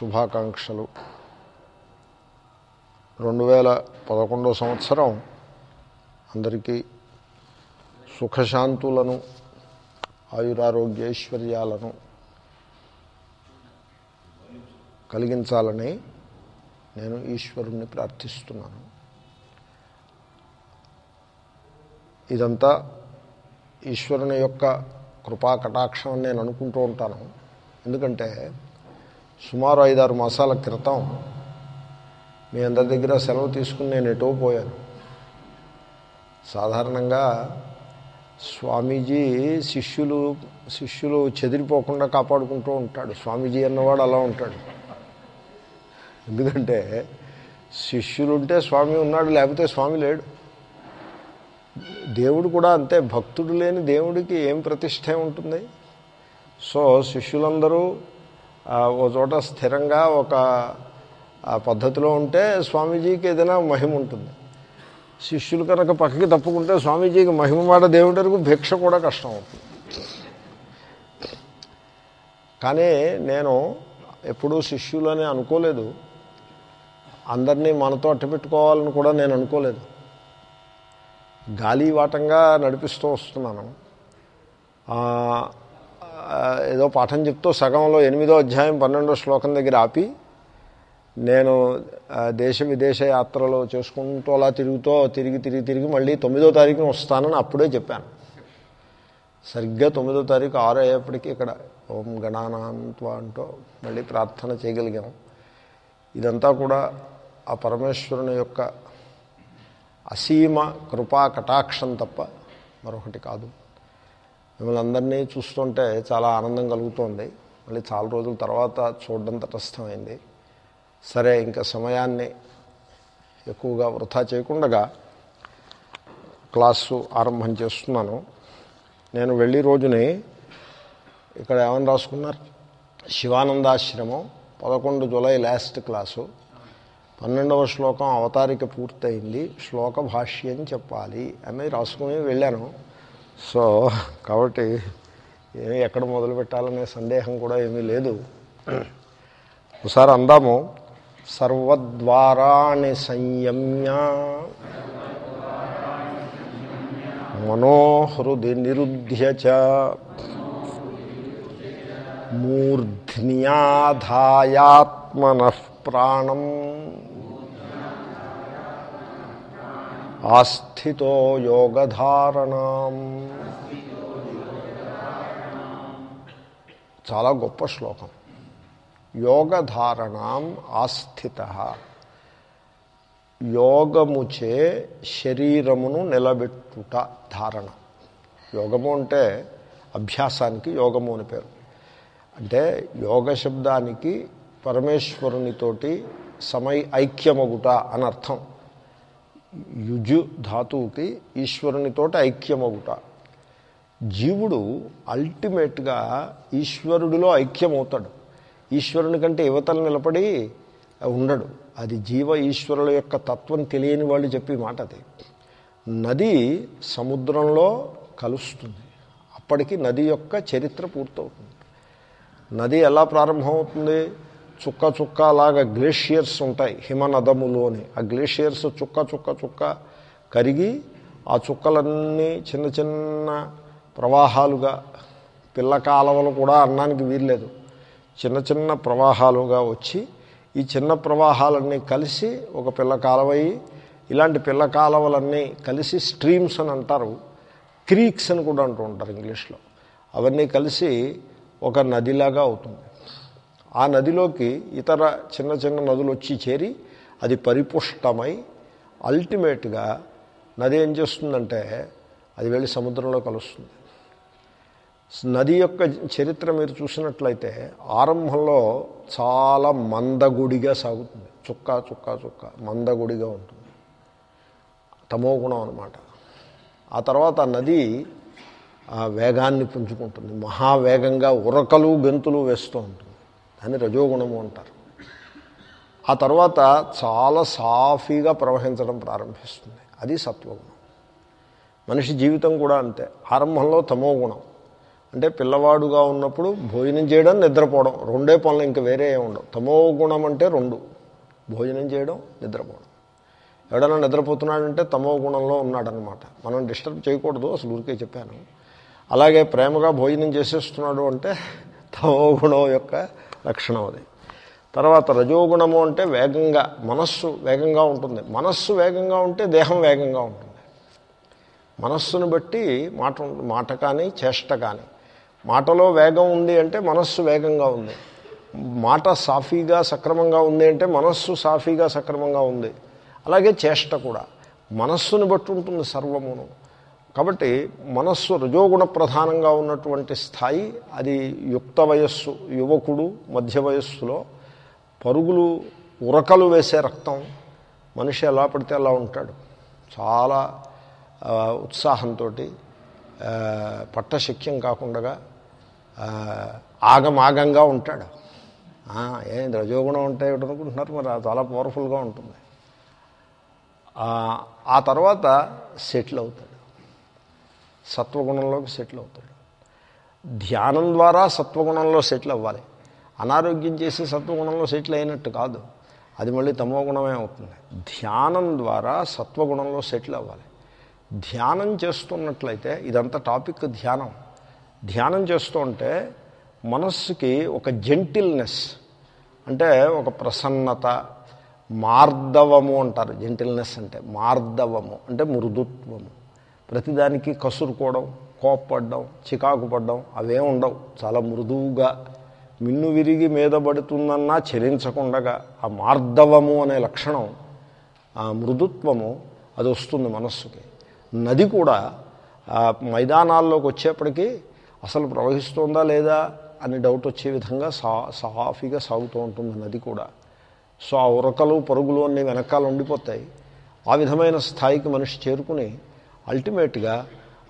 శుభాకాంక్షలు. రెండు వేల పదకొండో సంవత్సరం అందరికీ సుఖశాంతులను ఆయురారోగ్యైశ్వర్యాలను కలిగించాలని నేను ఈశ్వరుణ్ణి ప్రార్థిస్తున్నాను. ఇదంతా ఈశ్వరుని యొక్క కృపా కటాక్షం అని నేను అనుకుంటూ ఉంటాను. ఎందుకంటే సుమారు ఐదారు మాసాల క్రితం మీ అందరి దగ్గర సెలవు తీసుకుని నేను ఎటో పోయాను. సాధారణంగా స్వామీజీ శిష్యులు శిష్యులు చెదిరిపోకుండా కాపాడుకుంటూ ఉంటాడు. స్వామీజీ అన్నవాడు అలా ఉంటాడు. ఎందుకంటే శిష్యులుంటే స్వామి ఉన్నాడు లేకపోతే స్వామి లేడు. దేవుడు కూడా అంతే భక్తుడు లేని దేవుడికి ఏం ప్రతిష్ట ఉంటుంది? సో శిష్యులందరూ ఓ చోట స్థిరంగా ఒక పద్ధతిలో ఉంటే స్వామీజీకి ఏదైనా మహిమ ఉంటుంది. శిష్యులు కనుక పక్కకి తప్పుకుంటే స్వామీజీకి మహిమ మాట దేవుడికి భిక్ష కూడా కష్టం అవుతుంది. కానీ నేను ఎప్పుడూ శిష్యులని అనుకోలేదు. అందరినీ మనతో అట్టపెట్టుకోవాలని కూడా నేను అనుకోలేదు. గాలివాటంగా నడిపిస్తూ వస్తున్నాను. ఏదో పాఠం చెప్తూ సగంలో ఎనిమిదో అధ్యాయం పన్నెండో శ్లోకం దగ్గర ఆపి నేను దేశ విదేశ యాత్రలో చేసుకుంటూ అలా తిరుగుతూ తిరిగి తిరిగి తిరిగి మళ్ళీ తొమ్మిదో తారీఖున వస్తానని అప్పుడే చెప్పాను. సరిగ్గా తొమ్మిదో తారీఖు ఆరు అయ్యేప్పటికీ ఇక్కడ ఓం గణానాంత్వ అంటూ మళ్ళీ ప్రార్థన చేయగలిగాం. ఇదంతా కూడా ఆ పరమేశ్వరుని యొక్క అసీమ కృపా కటాక్షం తప్ప మరొకటి కాదు. మిమ్మల్ని అందరినీ చూస్తుంటే చాలా ఆనందం కలుగుతోంది. మళ్ళీ చాలా రోజుల తర్వాత చూడడం తటస్థమైంది. సరే ఇంకా సమయాన్ని ఎక్కువగా వృధా చేయకుండా క్లాసు ఆరంభం చేస్తున్నాను. నేను వెళ్ళి రోజుని ఇక్కడ ఏమని రాసుకున్నారు? శివానందాశ్రమం పదకొండు జూలై లాస్ట్ క్లాసు. పన్నెండవ శ్లోకం అవతారిక పూర్తయింది. శ్లోక భాష్యం చెప్పాలి అని రాసుకుని వెళ్ళాను. సో కాబట్టి ఎక్కడ మొదలు పెట్టాలనే సందేహం కూడా ఏమీ లేదు. ఒకసారి అందాము. సర్వద్వారాన్ని సంయమ్య మనోహృది నిరుధ్య మూర్ధ్న్యాధాయాత్మన ప్రాణం ఆస్థితో యోగధారణం. చాలా గొప్ప శ్లోకం. యోగధారణం ఆస్థిత. యోగముచే శరీరమును నిలబెట్టుట ధారణ. యోగము అంటే అభ్యాసానికి యోగము అని పేరు. అంటే యోగ శబ్దానికి పరమేశ్వరునితోటి సమై ఐక్యమగుట అనర్థం. యుజు ధాతువుకి ఈశ్వరునితోటి ఐక్యమవుట జీవుడు అల్టిమేట్గా ఈశ్వరుడిలో ఐక్యమవుతాడు. ఈశ్వరుని కంటే యువతలు నిలబడి ఉండడు. అది జీవ ఈశ్వరుల యొక్క తత్వం తెలియని వాళ్ళు చెప్పి మాట అది. నది సముద్రంలో కలుస్తుంది. అప్పటికి నది యొక్క చరిత్ర పూర్తవుతుంది. నది ఎలా ప్రారంభమవుతుంది? చుక్క చుక్క లాగా గ్లేషియర్స్ ఉంటాయి హిమనదములు అని. ఆ గ్లేషియర్స్ చుక్క చుక్క చుక్క కరిగి ఆ చుక్కలన్నీ చిన్న చిన్న ప్రవాహాలుగా పిల్ల కాలవలు కూడా అన్నానికి వీల్లేదు. చిన్న చిన్న ప్రవాహాలుగా వచ్చి ఈ చిన్న ప్రవాహాలన్నీ కలిసి ఒక పిల్ల కాలవయ్యి ఇలాంటి పిల్ల కాలవలన్నీ కలిసి స్ట్రీమ్స్ అని అంటారు క్రీక్స్ అని కూడా అంటూ ఉంటారు ఇంగ్లీష్లో. అవన్నీ కలిసి ఒక నదిలాగా అవుతుంది. ఆ నదిలోకి ఇతర చిన్న చిన్న నదులు వచ్చి చేరి అది పరిపుష్టమై అల్టిమేట్గా నది ఏం చేస్తుందంటే అది వెళ్ళి సముద్రంలో కలుస్తుంది. నది యొక్క చరిత్ర మీరు చూసినట్లయితే ఆరంభంలో చాలా మందగుడిగా సాగుతుంది. చుక్క చుక్క చుక్క మందగుడిగా ఉంటుంది. తమో గుణం అనమాట ఆ తర్వాత నది ఆ వేగాన్ని పుంజుకుంటుంది. మహావేగంగా ఉరకలు గెంతులు వేస్తూ ఉంటుంది. దాన్ని రజోగుణము అంటారు. ఆ తర్వాత చాలా సాఫీగా ప్రవహించడం ప్రారంభిస్తుంది. అది సత్వగుణం. మనిషి జీవితం కూడా అంతే. ఆరంభంలో తమో గుణం. అంటే పిల్లవాడుగా ఉన్నప్పుడు భోజనం చేయడం నిద్రపోవడం. రెండే పనులు ఇంకా వేరే ఏమి ఉండవు. తమో గుణం అంటే రెండు. భోజనం చేయడం నిద్రపోవడం. ఎవడైనా నిద్రపోతున్నాడంటే తమో గుణంలో ఉన్నాడనమాట. మనం డిస్టర్బ్ చేయకూడదు అసలు ఊరికే చెప్పాను. అలాగే ప్రేమగా భోజనం చేసేస్తున్నాడు అంటే తమో గుణం యొక్క లక్షణం అది. తర్వాత రజోగుణము అంటే వేగంగా మనస్సు వేగంగా ఉంటుంది. మనస్సు వేగంగా ఉంటే దేహం వేగంగా ఉంటుంది. మనస్సును బట్టి మాట మాట కానీ చేష్ట కానీ. మాటలో వేగం ఉంది అంటే మనస్సు వేగంగా ఉంది. మాట సాఫీగా సక్రమంగా ఉంది అంటే మనస్సు సాఫీగా సక్రమంగా ఉంది. అలాగే చేష్ట కూడా. మనస్సును బట్టి ఉంటుంది సర్వమును. కాబట్టి మనస్సు రజోగుణ ప్రధానంగా ఉన్నటువంటి స్థాయి అది యుక్త వయస్సు యువకుడు మధ్య వయస్సులో పరుగులు ఉరకలు వేసే రక్తం మనిషి ఎలా పడితే అలా ఉంటాడు. చాలా ఉత్సాహంతో పట్టశక్యం కాకుండా ఆగమాగంగా ఉంటాడు. ఏం రజోగుణం ఉంటాయి అనుకుంటున్నారు? మరి అది చాలా పవర్ఫుల్గా ఉంటుంది. ఆ, ఆ తర్వాత సెటిల్ అవుతాడు. సత్వగుణంలోకి సెటిల్ అవుతాడు. ధ్యానం ద్వారా సత్వగుణంలో సెటిల్ అవ్వాలి. అనారోగ్యం చేసి సత్వగుణంలో సెటిల్ అయినట్టు కాదు. అది మళ్ళీ తమో గుణమే అవుతుంది. ధ్యానం ద్వారా సత్వగుణంలో సెటిల్ అవ్వాలి. ధ్యానం చేస్తున్నట్లయితే ఇదంతా టాపిక్ ధ్యానం. ధ్యానం చేస్తూ ఉంటే మనస్సుకి ఒక జెంటిల్నెస్ అంటే ఒక ప్రసన్నత మార్దవము అంటారు. జెంటిల్నెస్ అంటే మార్దవము అంటే మృదుత్వము. ప్రతిదానికి కసురుకోవడం కోప్పడడం చికాకు పడడం అవే ఉండవు. చాలా మృదువుగా మిన్ను విరిగి మీద పడుతుందన్నా చెలించకుండగా ఆ మార్దవము అనే లక్షణం ఆ మృదుత్వము అది వస్తుంది మనస్సుకి. నది కూడా మైదానాల్లోకి వచ్చేప్పటికీ అసలు ప్రవహిస్తుందా లేదా అని డౌట్ వచ్చే విధంగా సా సాఫీగా సాగుతూ ఉంటుంది నది కూడా. సో ఆ ఉరకలు పరుగులు అన్ని వెనకాల ఉండిపోతాయి. ఆ విధమైన స్థాయికి మనిషి చేరుకుని అల్టిమేట్గా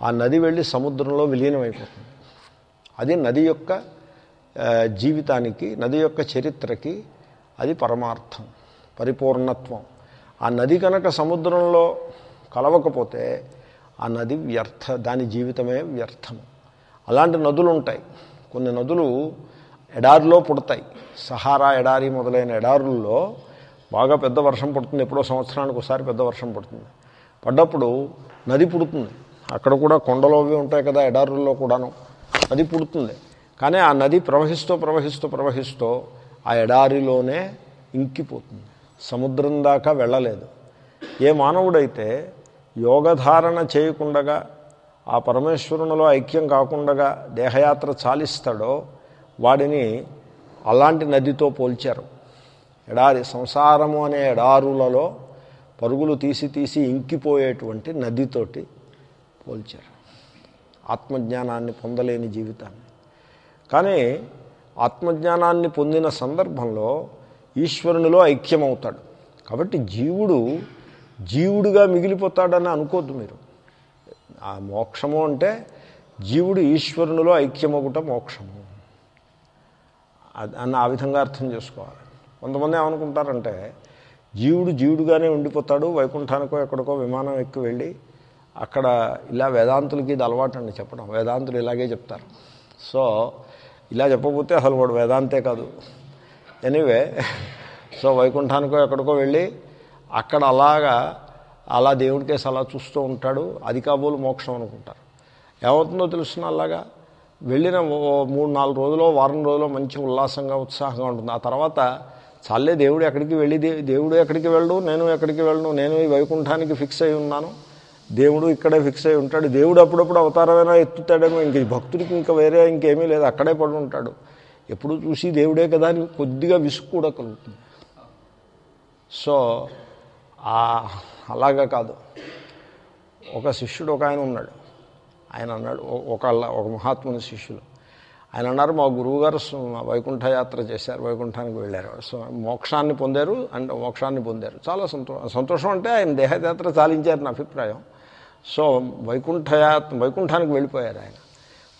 ఆ నది వెళ్ళి సముద్రంలో విలీనమైపోతుంది. అది నది యొక్క జీవితానికి నది యొక్క చరిత్రకి అది పరమార్థం పరిపూర్ణత్వం. ఆ నది కనుక సముద్రంలో కలవకపోతే ఆ నది వ్యర్థ దాని జీవితమే వ్యర్థం. అలాంటి నదులు ఉంటాయి కొన్ని నదులు ఎడారిలో పుడతాయి. సహారా ఎడారి మొదలైన ఎడారుల్లో బాగా పెద్ద వర్షం పడుతుంది. ఎప్పుడో సంవత్సరానికి ఒకసారి పెద్ద వర్షం పడుతుంది. పడ్డప్పుడు నది పుడుతుంది. అక్కడ కూడా కొండలో అవి ఉంటాయి కదా ఎడారుల్లో కూడాను. నది పుడుతుంది. కానీ ఆ నది ప్రవహిస్తూ ప్రవహిస్తూ ప్రవహిస్తూ ఆ ఎడారిలోనే ఇంకిపోతుంది. సముద్రం దాకా వెళ్ళలేదు. ఏ మానవుడైతే యోగధారణ చేయకుండగా ఆ పరమేశ్వరునిలో ఐక్యం కాకుండా దేహయాత్ర చాలిస్తాడో వాడిని అలాంటి నదితో పోల్చారు. ఎడారి సంసారము అనే ఎడారులలో పరుగులు తీసి తీసి ఇంకిపోయేటువంటి నదితోటి పోల్చారు. ఆత్మజ్ఞానాన్ని పొందలేని జీవితాన్ని. కానీ ఆత్మజ్ఞానాన్ని పొందిన సందర్భంలో ఈశ్వరునిలో ఐక్యమవుతాడు. కాబట్టి జీవుడు జీవుడిగా మిగిలిపోతాడని అనుకోద్దు మీరు. ఆ మోక్షము అంటే జీవుడు ఈశ్వరునిలో ఐక్యమగుట మోక్షము. అది- అన్న ఆ విధంగా అర్థం చేసుకోవాలి. కొంతమంది ఏమనుకుంటారంటే జీవుడు జీవుడుగానే ఉండిపోతాడు. వైకుంఠానికో ఎక్కడికో విమానం ఎక్కి వెళ్ళి అక్కడ ఇలా వేదాంతులకి ఇది అలవాటు అండి చెప్పడం. వేదాంతులు ఇలాగే చెప్తారు. సో ఇలా చెప్పకపోతే అసలు వాడు వేదాంతే కాదు. ఎనీవే సో వైకుంఠానికో ఎక్కడికో వెళ్ళి అక్కడ అలాగా అలా దేవుడికేసి అలా చూస్తూ ఉంటాడు. అది కాబోలు మోక్షం అనుకుంటారు. ఏమవుతుందో తెలుసిన అలాగా? వెళ్ళిన మూడు నాలుగు రోజులు వారం రోజులు మంచి ఉల్లాసంగా ఉత్సాహంగా ఉంటుంది. ఆ తర్వాత చాలే దేవుడు ఎక్కడికి వెళ్ళి దేవుడు ఎక్కడికి వెళ్ళడు నేను ఎక్కడికి వెళ్ళను నేను ఈ వైకుంఠానికి ఫిక్స్ అయి ఉన్నాను. దేవుడు ఇక్కడే ఫిక్స్ అయి ఉంటాడు. దేవుడు అప్పుడప్పుడు అవతారమైనా ఎత్తుతాడేమో ఇంక ఈ భక్తుడికి ఇంకా వేరే ఇంకేమీ లేదు అక్కడే పడి ఉంటాడు. ఎప్పుడు చూసి దేవుడే కదా అని కొద్దిగా విసుగు కూడా కలుగుతుంది. సో అలాగా కాదు. ఒక శిష్యుడు ఒక ఆయన ఉన్నాడు. ఆయన అన్నాడు ఒక ఒక మహాత్ముని శిష్యులు. ఆయన అన్నారు మా గురువుగారు సు- వైకుంఠ యాత్ర చేశారు వైకుంఠానికి వెళ్ళారు. సో మోక్షాన్ని పొందారు అండ్ మోక్షాన్ని పొందారు. చాలా సంతో సంతోషం అంటే ఆయన దేహయాత్ర చాలించారు నా అభిప్రాయం. సో వైకుంఠ యాత్ర వైకుంఠానికి వెళ్ళిపోయారు ఆయన.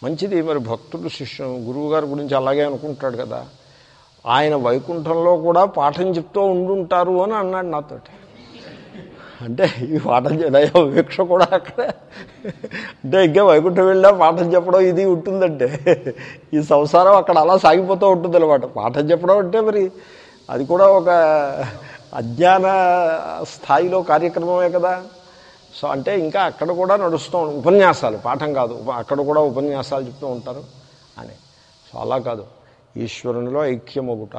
మంచిది మరి భక్తుడు శిష్యు గురువుగారి గురించి అలాగే అనుకుంటాడు కదా. ఆయన వైకుంఠంలో కూడా పాఠం చెప్తూ ఉండుంటారు అని అన్నాడు నాతోటి. అంటే ఈ పాఠం చేయడం వీక్ష కూడా అక్కడే. అంటే ఇంకా వైకుంఠం వెళ్ళా పాఠం చెప్పడం ఇది ఉంటుందంటే. ఈ సంసారం అక్కడ అలా సాగిపోతూ ఉంటుంది అనమాట పాఠం చెప్పడం అంటే మరి అది కూడా ఒక అజ్ఞాన స్థాయిలో కార్యక్రమమే కదా. సో అంటే ఇంకా అక్కడ కూడా నడుస్తూ ఉపన్యాసాలు పాఠం కాదు. అక్కడ కూడా ఉపన్యాసాలు చెప్తూ ఉంటారు అని. సో అలా కాదు. ఈశ్వరునిలో ఐక్యమొగుట.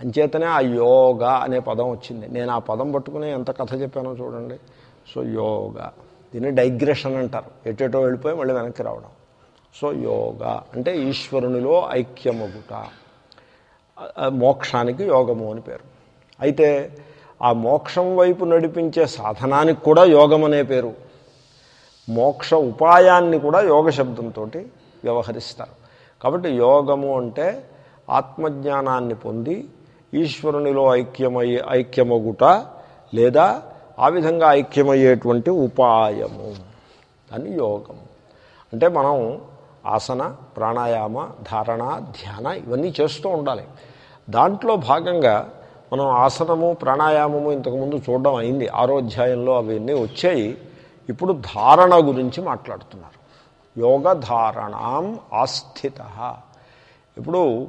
అంచేతనే ఆ యోగ అనే పదం వచ్చింది. నేను ఆ పదం పట్టుకుని ఎంత కథ చెప్పానో చూడండి. సో యోగా. దీన్ని డైగ్రెషన్ అంటారు. ఎటేటో వెళ్ళిపోయి మళ్ళీ వెనక్కి రావడం. సో యోగ అంటే ఈశ్వరునిలో ఐక్యమగుట. మోక్షానికి యోగము అని పేరు. అయితే ఆ మోక్షం వైపు నడిపించే సాధనానికి కూడా యోగం అనే పేరు. మోక్ష ఉపాయాన్ని కూడా యోగ శబ్దంతో వ్యవహరిస్తారు. కాబట్టి యోగము అంటే ఆత్మజ్ఞానాన్ని పొంది ఈశ్వరునిలో ఐక్యమయ్యే ఐక్యమగుట లేదా ఆ విధంగా ఐక్యమయ్యేటువంటి ఉపాయము. అని యోగము అంటే మనం ఆసన ప్రాణాయామ ధారణ ధ్యాన ఇవన్నీ చేస్తూ ఉండాలి. దాంట్లో భాగంగా మనం ఆసనము ప్రాణాయామము ఇంతకుముందు చూడడం అయింది. ఆరోధ్యాయంలో అవన్నీ వచ్చాయి. ఇప్పుడు ధారణ గురించి మాట్లాడుతున్నారు. యోగ ధారణం ఆస్థిత. ఇప్పుడు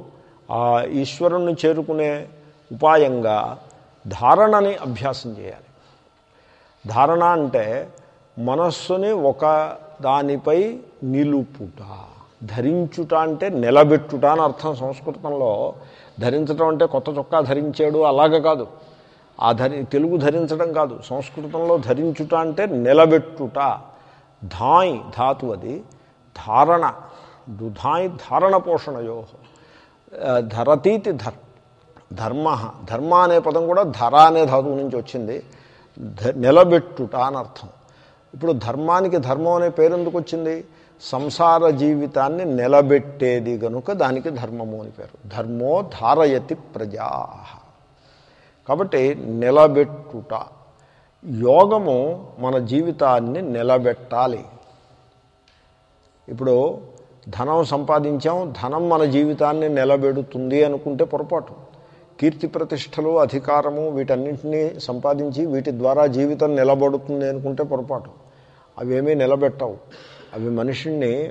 ఆ ఈశ్వరుణ్ణి చేరుకునే ఉపాయంగా ధారణని అభ్యాసం చేయాలి. ధారణ అంటే మనస్సుని ఒక దానిపై నిలుపుట. ధరించుట అంటే నిలబెట్టుట అని అర్థం సంస్కృతంలో. ధరించడం అంటే కొత్త చొక్కా ధరించాడు అలాగ కాదు. ఆ ధరి తెలుగు ధరించడం కాదు. సంస్కృతంలో ధరించుట అంటే నిలబెట్టుట. ధాయ్ ధాతు అది. ధారణ. దుధాయ్ ధారణ పోషణయో. ధరతీతి ధర్ ధర్మ. ధర్మ అనే పదం కూడా ధర అనే ధాతువు నుంచి వచ్చింది. నిలబెట్టుట అని అర్థం. ఇప్పుడు ధర్మానికి ధర్మం అనే పేరు ఎందుకు వచ్చింది? సంసార జీవితాన్ని నిలబెట్టేది గనుక దానికి ధర్మము అని పేరు. ధర్మో ధారయతి ప్రజా. కాబట్టి నిలబెట్టుట. యోగము మన జీవితాన్ని నిలబెట్టాలి. ఇప్పుడు ధనం సంపాదించాం ధనం మన జీవితాన్ని నిలబెడుతుంది అనుకుంటే పొరపాటు. కీర్తి ప్రతిష్టలు అధికారము వీటన్నింటినీ సంపాదించి వీటి ద్వారా జీవితం నిలబడుతుంది అనుకుంటే పొరపాటు. అవేమీ నిలబెట్టవు. అవి మనిషిని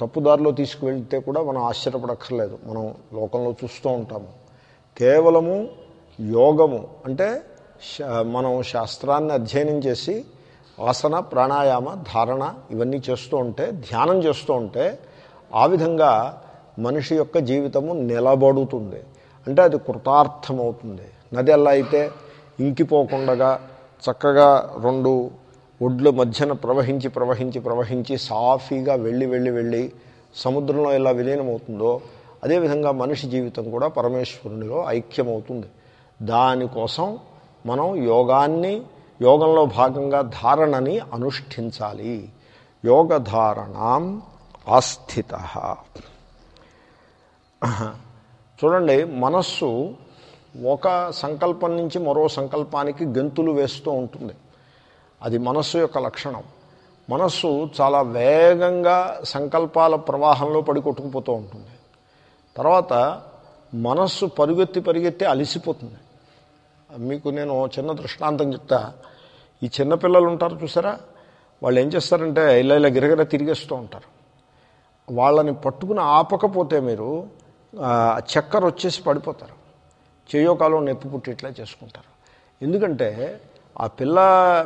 తప్పుదారిలో తీసుకువెళ్తే కూడా మనం ఆశ్చర్యపడక్కర్లేదు. మనం లోకంలో చూస్తూ ఉంటాము. కేవలము యోగము అంటే శా- మనం శాస్త్రాన్ని అధ్యయనం చేసి ఆసన ప్రాణాయామ ధారణ ఇవన్నీ చేస్తూ ఉంటే ధ్యానం చేస్తూ ఉంటే ఆ విధంగా మనిషి యొక్క జీవితము నిలబడుతుంది. అంటే అది కృతార్థమవుతుంది. నది ఎలా అయితే ఇంకిపోకుండా చక్కగా రెండు ఒడ్ల మధ్యన ప్రవహించి ప్రవహించి ప్రవహించి సాఫీగా వెళ్ళి వెళ్ళి వెళ్ళి సముద్రంలో ఎలా విలీనమవుతుందో అదేవిధంగా మనిషి జీవితం కూడా పరమేశ్వరునిలో ఐక్యమవుతుంది. దానికోసం మనం యోగాన్ని యోగంలో భాగంగా ధారణని అనుష్ఠించాలి. యోగధారణం ఆస్థిత. చూడండి మనస్సు ఒక సంకల్పం నుంచి మరో సంకల్పానికి గెంతులు వేస్తూ ఉంటుంది. అది మనస్సు యొక్క లక్షణం. మనస్సు చాలా వేగంగా సంకల్పాల ప్రవాహంలో పడి కొట్టుకుపోతూ ఉంటుంది. తర్వాత మనస్సు పరుగెత్తి పరిగెత్తి అలిసిపోతుంది. మీకు నేను చిన్న దృష్టాంతం చెప్తా. ఈ చిన్నపిల్లలు ఉంటారు చూసారా? వాళ్ళు ఏం చేస్తారంటే ఇలా ఇలా గిరగిర తిరిగేస్తూ ఉంటారు. వాళ్ళని పట్టుకుని ఆపకపోతే మీరు చక్కెర వచ్చేసి పడిపోతారు. చేయో కాలం నొప్పి పుట్టిట్లా చేసుకుంటారు. ఎందుకంటే ఆ పిల్ల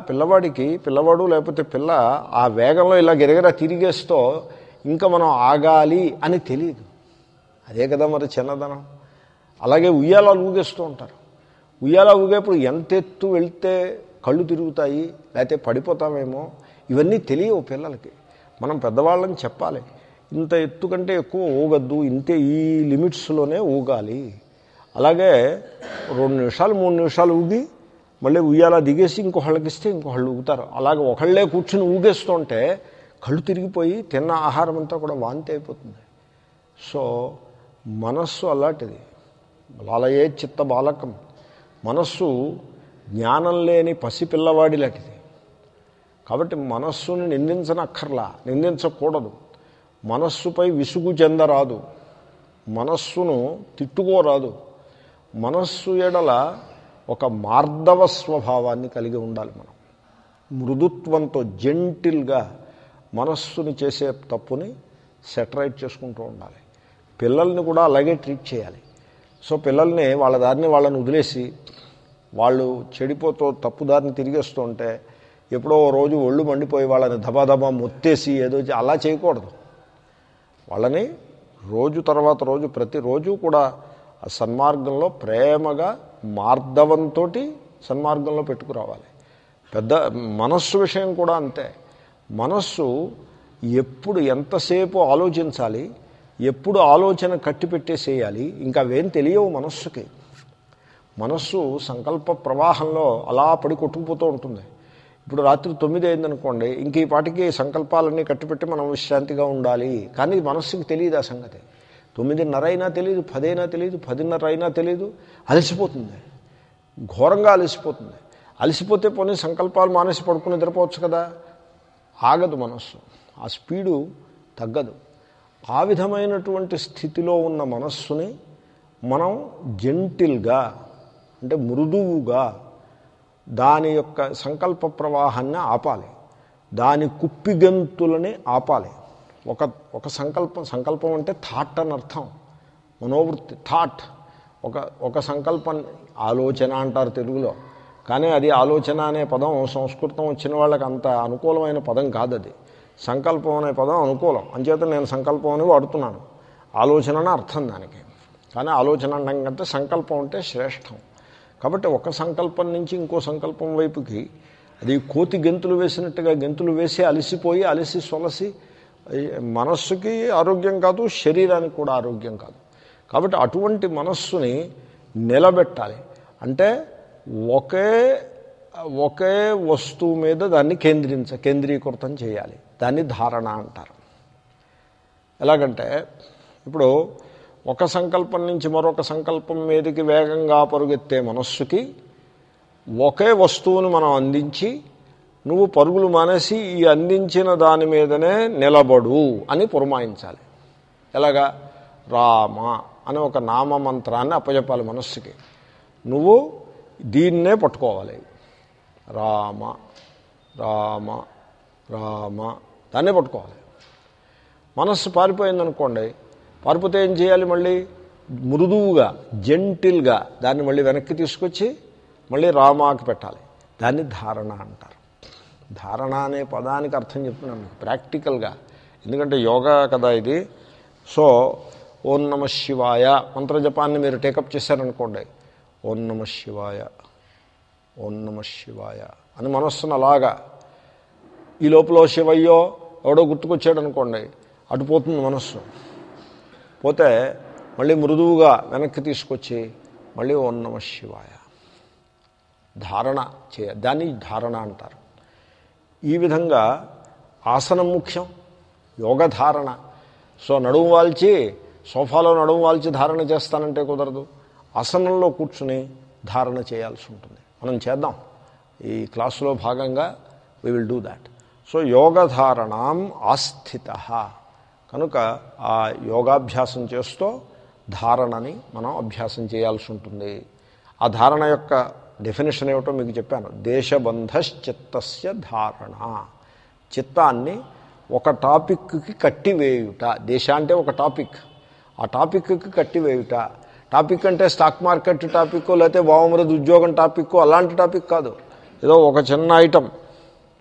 పిల్లవాడికి పిల్లవాడు లేకపోతే పిల్ల ఆ వేగంలో ఇలా గిరగిరా తిరిగేస్తూ ఇంకా మనం ఆగాలి అని తెలియదు. అదే కదా మరి చిన్నదనం. అలాగే ఉయ్యాల ఊగేస్తూ ఉంటారు. ఉయ్యాల ఊగేప్పుడు ఎంత ఎత్తు వెళ్తే కళ్ళు తిరుగుతాయి లేకపోతే పడిపోతామేమో ఇవన్నీ తెలియవు పిల్లలకి. మనం పెద్దవాళ్ళని చెప్పాలి. ఇంత ఎత్తు కంటే ఎక్కువ ఊగద్దు ఇంతే ఈ లిమిట్స్లోనే ఊగాలి. అలాగే రెండు నిమిషాలు మూడు నిమిషాలు ఊగి మళ్ళీ ఉయ్యాల దిగేసి ఇంకొకళ్ళకి ఇస్తే ఇంకొకళ్ళు ఊగుతారు. అలాగే ఒకళ్ళే కూర్చుని ఊగేస్తుంటే కళ్ళు తిరిగిపోయి తిన్న ఆహారం అంతా కూడా వాంతి అయిపోతుంది. సో మనస్సు అలాంటిది. బాలయే చిత్త బాలకం. మనస్సు జ్ఞానం లేని పసిపిల్లవాడి లాంటిది. కాబట్టి మనస్సుని నిందించనక్కర్లా నిందించకూడదు. మనస్సుపై విసుగు చెందరాదు. మనస్సును తిట్టుకోరాదు. మనస్సు ఎడల ఒక మార్దవ స్వభావాన్ని కలిగి ఉండాలి మనం. మృదుత్వంతో జెంటిల్గా మనస్సుని చేసే తప్పుని సెటరైట్ చేసుకుంటూ ఉండాలి. పిల్లల్ని కూడా అలాగే ట్రీట్ చేయాలి. సో పిల్లల్ని వాళ్ళ దారిని వాళ్ళని వదిలేసి వాళ్ళు చెడిపోతూ తప్పు దారిని తిరిగేస్తూ ఉంటే ఎప్పుడో రోజు ఒళ్ళు మండిపోయి వాళ్ళని దబాదబా మొత్తేసి ఏదో అలా చేయకూడదు. వాళ్ళని రోజు తర్వాత రోజు ప్రతిరోజు కూడా ఆ సన్మార్గంలో ప్రేమగా మార్ధవంతో సన్మార్గంలో పెట్టుకురావాలి. పెద్ద మనస్సు విషయం కూడా అంతే. మనస్సు ఎప్పుడు ఎంతసేపు ఆలోచించాలి ఎప్పుడు ఆలోచన కట్టిపెట్టేసేయాలి ఇంకా అవేం తెలియవు మనస్సుకి. మనస్సు సంకల్ప ప్రవాహంలో అలా పడి కొట్టుకుపోతూ ఉంటుంది. ఇప్పుడు రాత్రి తొమ్మిది అయిందనుకోండి ఇంక ఈ పాటికి సంకల్పాలన్నీ కట్టిపెట్టి మనం విశ్రాంతిగా ఉండాలి. కానీ మనస్సుకి తెలియదు ఆ సంగతి. తొమ్మిదిన్నర అయినా తెలియదు పదైనా తెలియదు పదిన్నర అయినా తెలియదు అలసిపోతుంది. ఘోరంగా అలసిపోతుంది. అలసిపోతే పోనీ సంకల్పాలు మానేసి పడుకుని నిద్రపోవచ్చు కదా? ఆగదు మనస్సు. ఆ స్పీడు తగ్గదు. ఆ విధమైనటువంటి స్థితిలో ఉన్న మనస్సుని మనం జెంటిల్గా అంటే మృదువుగా దాని యొక్క సంకల్ప ప్రవాహాన్ని ఆపాలి. దాని కుప్పిగంతులని ఆపాలి. ఒక ఒక సంకల్పం సంకల్పం అంటే థాట్ అని అర్థం. మనోవృత్తి థాట్. ఒక ఒక సంకల్పం ఆలోచన అంటారు తెలుగులో. కానీ అది ఆలోచన అనే పదం సంస్కృతం వచ్చిన వాళ్ళకి అంత అనుకూలమైన పదం కాదు అది సంకల్పం అనే పదం అనుకూలం. అంచేత నేను సంకల్పం అని వాడుతున్నాను. ఆలోచన అర్థం దానికి. కానీ ఆలోచన అనడం కంటే సంకల్పం అంటే శ్రేష్టం. కాబట్టి ఒక సంకల్పం నుంచి ఇంకో సంకల్పం వైపుకి అది కోతి గెంతులు వేసినట్టుగా గెంతులు వేసి అలసిపోయి అలసి సొలసి మనస్సుకి ఆరోగ్యం కాదు శరీరానికి కూడా ఆరోగ్యం కాదు. కాబట్టి అటువంటి మనస్సుని నిలబెట్టాలి. అంటే ఒకే ఒకే వస్తువు మీద దాన్ని కేంద్రించ కేంద్రీకృతం చేయాలి. దాన్ని ధారణ అంటారు. ఎలాగంటే ఇప్పుడు ఒక సంకల్పం నుంచి మరొక సంకల్పం మీదకి వేగంగా పరుగెత్తే మనస్సుకి ఒకే వస్తువును మనం అందించి నువ్వు పరుగులు మానేసి ఈ అందించిన దాని మీదనే నిలబడు అని పురమాయించాలి. ఎలాగా? రామ అనే ఒక నామ మంత్రాన్ని అప్పచెప్పాలి మనస్సుకి. నువ్వు దీన్నే పట్టుకోవాలి. రామ రామ రామ దాన్నే పట్టుకోవాలి. మనస్సు పారిపోయిందనుకోండి పారిపోతే ఏం చేయాలి మళ్ళీ? మృదువుగా జెంటిల్గా దాన్ని మళ్ళీ వెనక్కి తీసుకొచ్చి మళ్ళీ రామాకి పెట్టాలి. దాన్ని ధారణ అంటారు. ధారణ అనే పదానికి అర్థం చెప్తున్నాను మీకు ప్రాక్టికల్గా. ఎందుకంటే యోగా కదా ఇది. సో ఓం నమ శివాయ మంత్రజపాన్ని మీరు టేకప్ చేశారనుకోండి. ఓం నమ శివాయ ఓం నమ శివాయ అని మనస్సును అలాగా. ఈ లోపల శివయ్యో ఎవడో గుర్తుకొచ్చాడు అనుకోండి అటు పోతుంది మనస్సు. పోతే మళ్ళీ మృదువుగా వెనక్కి తీసుకొచ్చి మళ్ళీ ఓం నమ శివాయ. ధారణ చేయ దాన్ని ధారణ అంటారు. ఈ విధంగా ఆసనం ముఖ్యం యోగ ధారణ. సో నడుము వాల్చి సోఫాలో నడుము వాల్చి ధారణ చేస్తానంటే కుదరదు. ఆసనంలో కూర్చుని ధారణ చేయాల్సి ఉంటుంది. మనం చేద్దాం. ఈ క్లాసులో భాగంగా we will do that so యోగధారణం ఆస్థిత. కనుక ఆ యోగాభ్యాసం చేస్తూ ధారణని మనం అభ్యాసం చేయాల్సి ఉంటుంది. ఆ ధారణ యొక్క డెఫినేషన్ ఏమిటో మీకు చెప్పాను. దేశబంధశ్చిత్తస్య ధారణ. చిత్తాన్ని ఒక టాపిక్కి కట్టివేయుట. దేశ అంటే ఒక టాపిక్. ఆ టాపిక్కి కట్టివేయుట. టాపిక్ అంటే స్టాక్ మార్కెట్ టాపిక్ లేకపోతే బావమరది ఉద్యోగం టాపిక్ అలాంటి టాపిక్ కాదు. ఏదో ఒక చిన్న ఐటమ్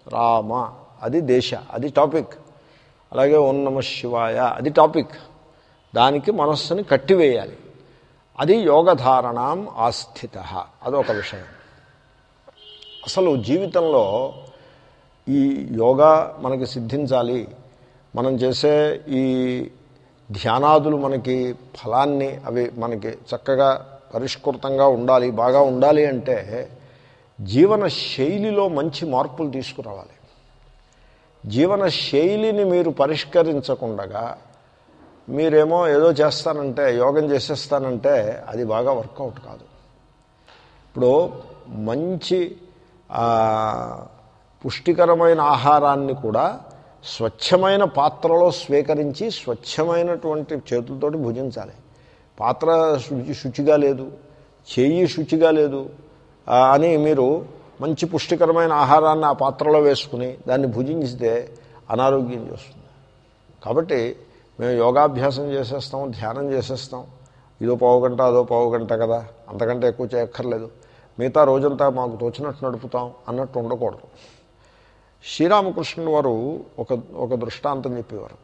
రామ. అది దేశ. అది టాపిక్ అలాగే ఓం నమ శివాయ. అది టాపిక్. దానికి మనస్సుని కట్టివేయాలి. అది యోగధారణం ఆస్థిత. అదొక విషయం. అసలు జీవితంలో ఈ యోగా మనకి సిద్ధించాలి. మనం చేసే ఈ ధ్యానాదులు మనకి ఫలాన్ని అవి మనకి చక్కగా పరిష్కృతంగా ఉండాలి బాగా ఉండాలి అంటే జీవన శైలిలో మంచి మార్పులు తీసుకురావాలి. జీవన శైలిని మీరు పరిష్కరించకుండగా మీరేమో ఏదో చేస్తానంటే యోగం చేసేస్తానంటే అది బాగా వర్కౌట్ కాదు. ఇప్పుడు మంచి పుష్టికరమైన ఆహారాన్ని కూడా స్వచ్ఛమైన పాత్రలో స్వీకరించి స్వచ్ఛమైనటువంటి చేతులతోటి భుజించాలి. పాత్ర శుచి శుచిగా లేదు చెయ్యి శుచిగా లేదు అని మీరు మంచి పుష్టికరమైన ఆహారాన్ని ఆ పాత్రలో వేసుకుని దాన్ని భుజించితే అనారోగ్యం చేస్తుంది. కాబట్టి మేము యోగాభ్యాసం చేసేస్తాం ధ్యానం చేసేస్తాం. ఇదో పావు గంట అదో పావు గంట కదా అంతకంటే ఎక్కువ చేయక్కర్లేదు. మిగతా రోజంతా మాకు తోచినట్టు నడుపుతాం అన్నట్టు ఉండకూడదు. శ్రీరామకృష్ణుడు వారు ఒక ఒక దృష్టాంతం చెప్పేవారు.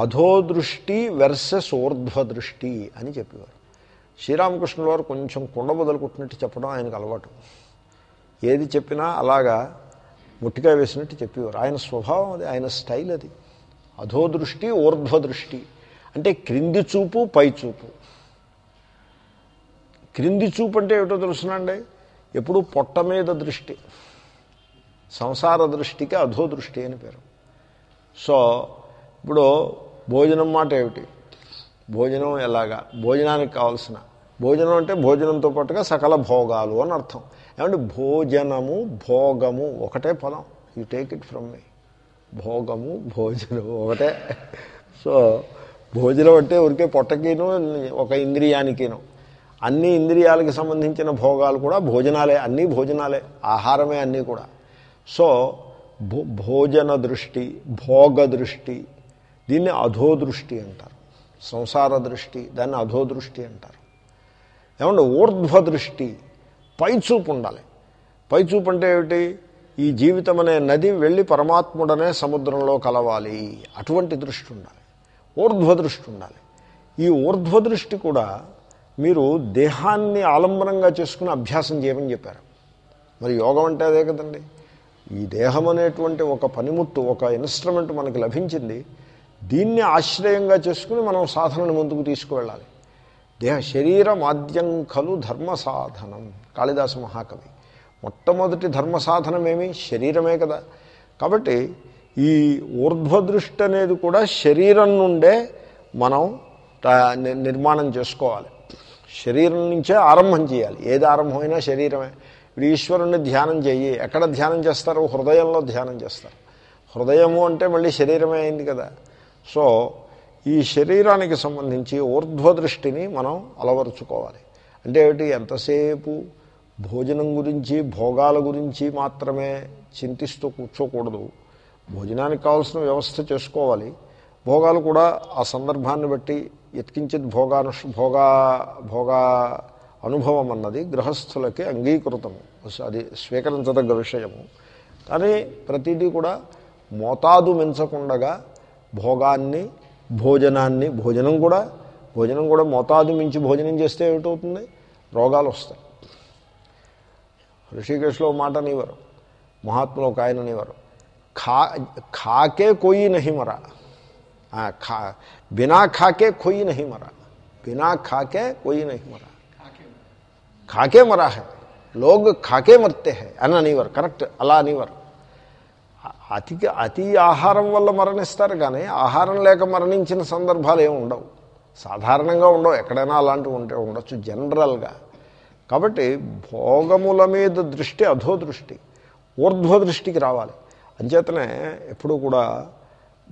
అధోదృష్టి వెర్సెస్ ఊర్ధ్వదృష్టి అని చెప్పేవారు. శ్రీరామకృష్ణుల వారు కొంచెం కుండ బదులుకుట్టినట్టు చెప్పడం ఆయనకు అలవాటు. ఏది చెప్పినా అలాగా ముట్టికాయ వేసినట్టు చెప్పేవారు. ఆయన స్వభావం అది ఆయన స్టైల్ అది. అధోదృష్టి ఊర్ధ్వదృష్టి. అంటే క్రింది చూపు పై చూపు. క్రింది చూపు అంటే ఏమిటో తెలుసునండి? ఎప్పుడు పొట్ట మీద దృష్టి. సంసార దృష్టికి అధో దృష్టి అని పేరు. సో ఇప్పుడు భోజనం మాట ఏమిటి? భోజనం ఎలాగా? భోజనానికి కావాల్సిన భోజనం అంటే భోజనంతో పాటుగా సకల భోగాలు అని అర్థం. ఏమంటే భోజనము భోగము ఒకటే పదం. You take it from me భోగము భోజనము ఒకటే. సో భోజనం అంటే ఊరికే పొట్టకిను ఒక ఇంద్రియానికిను. అన్ని ఇంద్రియాలకు సంబంధించిన భోగాలు కూడా భోజనాలే అన్నీ భోజనాలే ఆహారమే అన్నీ కూడా. సో భో భోజన దృష్టి భోగ దృష్టి దీన్ని అధోదృష్టి అంటారు. సంసార దృష్టి దాన్ని అధోదృష్టి అంటారు. ఏమంటే ఊర్ధ్వ దృష్టి పైచూపు ఉండాలి. పైచూపు అంటే ఏమిటి? ఈ జీవితం అనే నది వెళ్ళి పరమాత్ముడనే సముద్రంలో కలవాలి. అటువంటి దృష్టి ఉండాలి. ఊర్ధ్వ దృష్టి ఉండాలి. ఈ ఊర్ధ్వ దృష్టి కూడా మీరు దేహాన్ని ఆలంబనంగా చేసుకుని అభ్యాసం చేయమని చెప్పారు. మరి యోగం అంటే అదే కదండి. ఈ దేహం అనేటువంటి ఒక పనిముట్టు ఒక ఇన్స్ట్రుమెంట్ మనకి లభించింది. దీన్ని ఆశ్రయంగా చేసుకుని మనం సాధనను ముందుకు తీసుకువెళ్ళాలి. దేహ శరీరమాద్యం ఖలు ధర్మ సాధనం. కాళిదాస మహాకవి. మొట్టమొదటి ధర్మ సాధనం ఏమి? శరీరమే కదా. కాబట్టి ఈ ఊర్ధ్వదృష్టి అనేది కూడా శరీరం నుండే మనం నిర్మాణం చేసుకోవాలి. శరీరం నుంచే ఆరంభం చేయాలి. ఏది ఆరంభమైనా శరీరమే. ఇప్పుడు ఈశ్వరుణ్ణి ధ్యానం చెయ్యి. ఎక్కడ ధ్యానం చేస్తారు? హృదయంలో ధ్యానం చేస్తారు. హృదయము అంటే మళ్ళీ శరీరమే అయింది కదా. సో ఈ శరీరానికి సంబంధించి ఊర్ధ్వదృష్టిని మనం అలవరుచుకోవాలి. అంటే ఏమిటి? ఎంతసేపు భోజనం గురించి భోగాల గురించి మాత్రమే చింతిస్తూ కూర్చోకూడదు. భోజనానికి కావాల్సిన వ్యవస్థ చేసుకోవాలి. భోగాలు కూడా ఆ సందర్భాన్ని బట్టి ఎత్కించిత్ భోగాను భోగా భోగా అనుభవం అన్నది గృహస్థులకి అంగీకృతము అది స్వీకరించదగ్గ విషయము. కానీ ప్రతిదీ కూడా మోతాదు మించకుండగా భోగాన్ని భోజనాన్ని భోజనం కూడా భోజనం కూడా మోతాదు మించి భోజనం చేస్తే ఏమిటవుతుంది? రోగాలు వస్తాయి. ఋషికేశ్లో ఓ మాట అనేవారు. మహాత్ములు ఒక ఆయన అనేవారు. ఖా ఖాకే కోయి నహి మరా. ఆ, ఖా బినా ఖాకే కోయి నహి మరా. బినా ఖాకే కోయి నహి మరా. ఖాకే మరా హై. లోగ్ ఖాకే మర్తే హై అని అనేవారు. కరెక్ట్ అలా అనేవారు. అతికి అతి ఆహారం వల్ల మరణిస్తారు కానీ ఆహారం లేక మరణించిన సందర్భాలు ఏమి ఉండవు. సాధారణంగా ఉండవు. ఎక్కడైనా అలాంటివి ఉంటే ఉండొచ్చు జనరల్గా. కాబట్టి భోగముల మీద దృష్టి అధో దృష్టి ఊర్ధ్వ దృష్టికి రావాలి. అంచేతనే ఎప్పుడు కూడా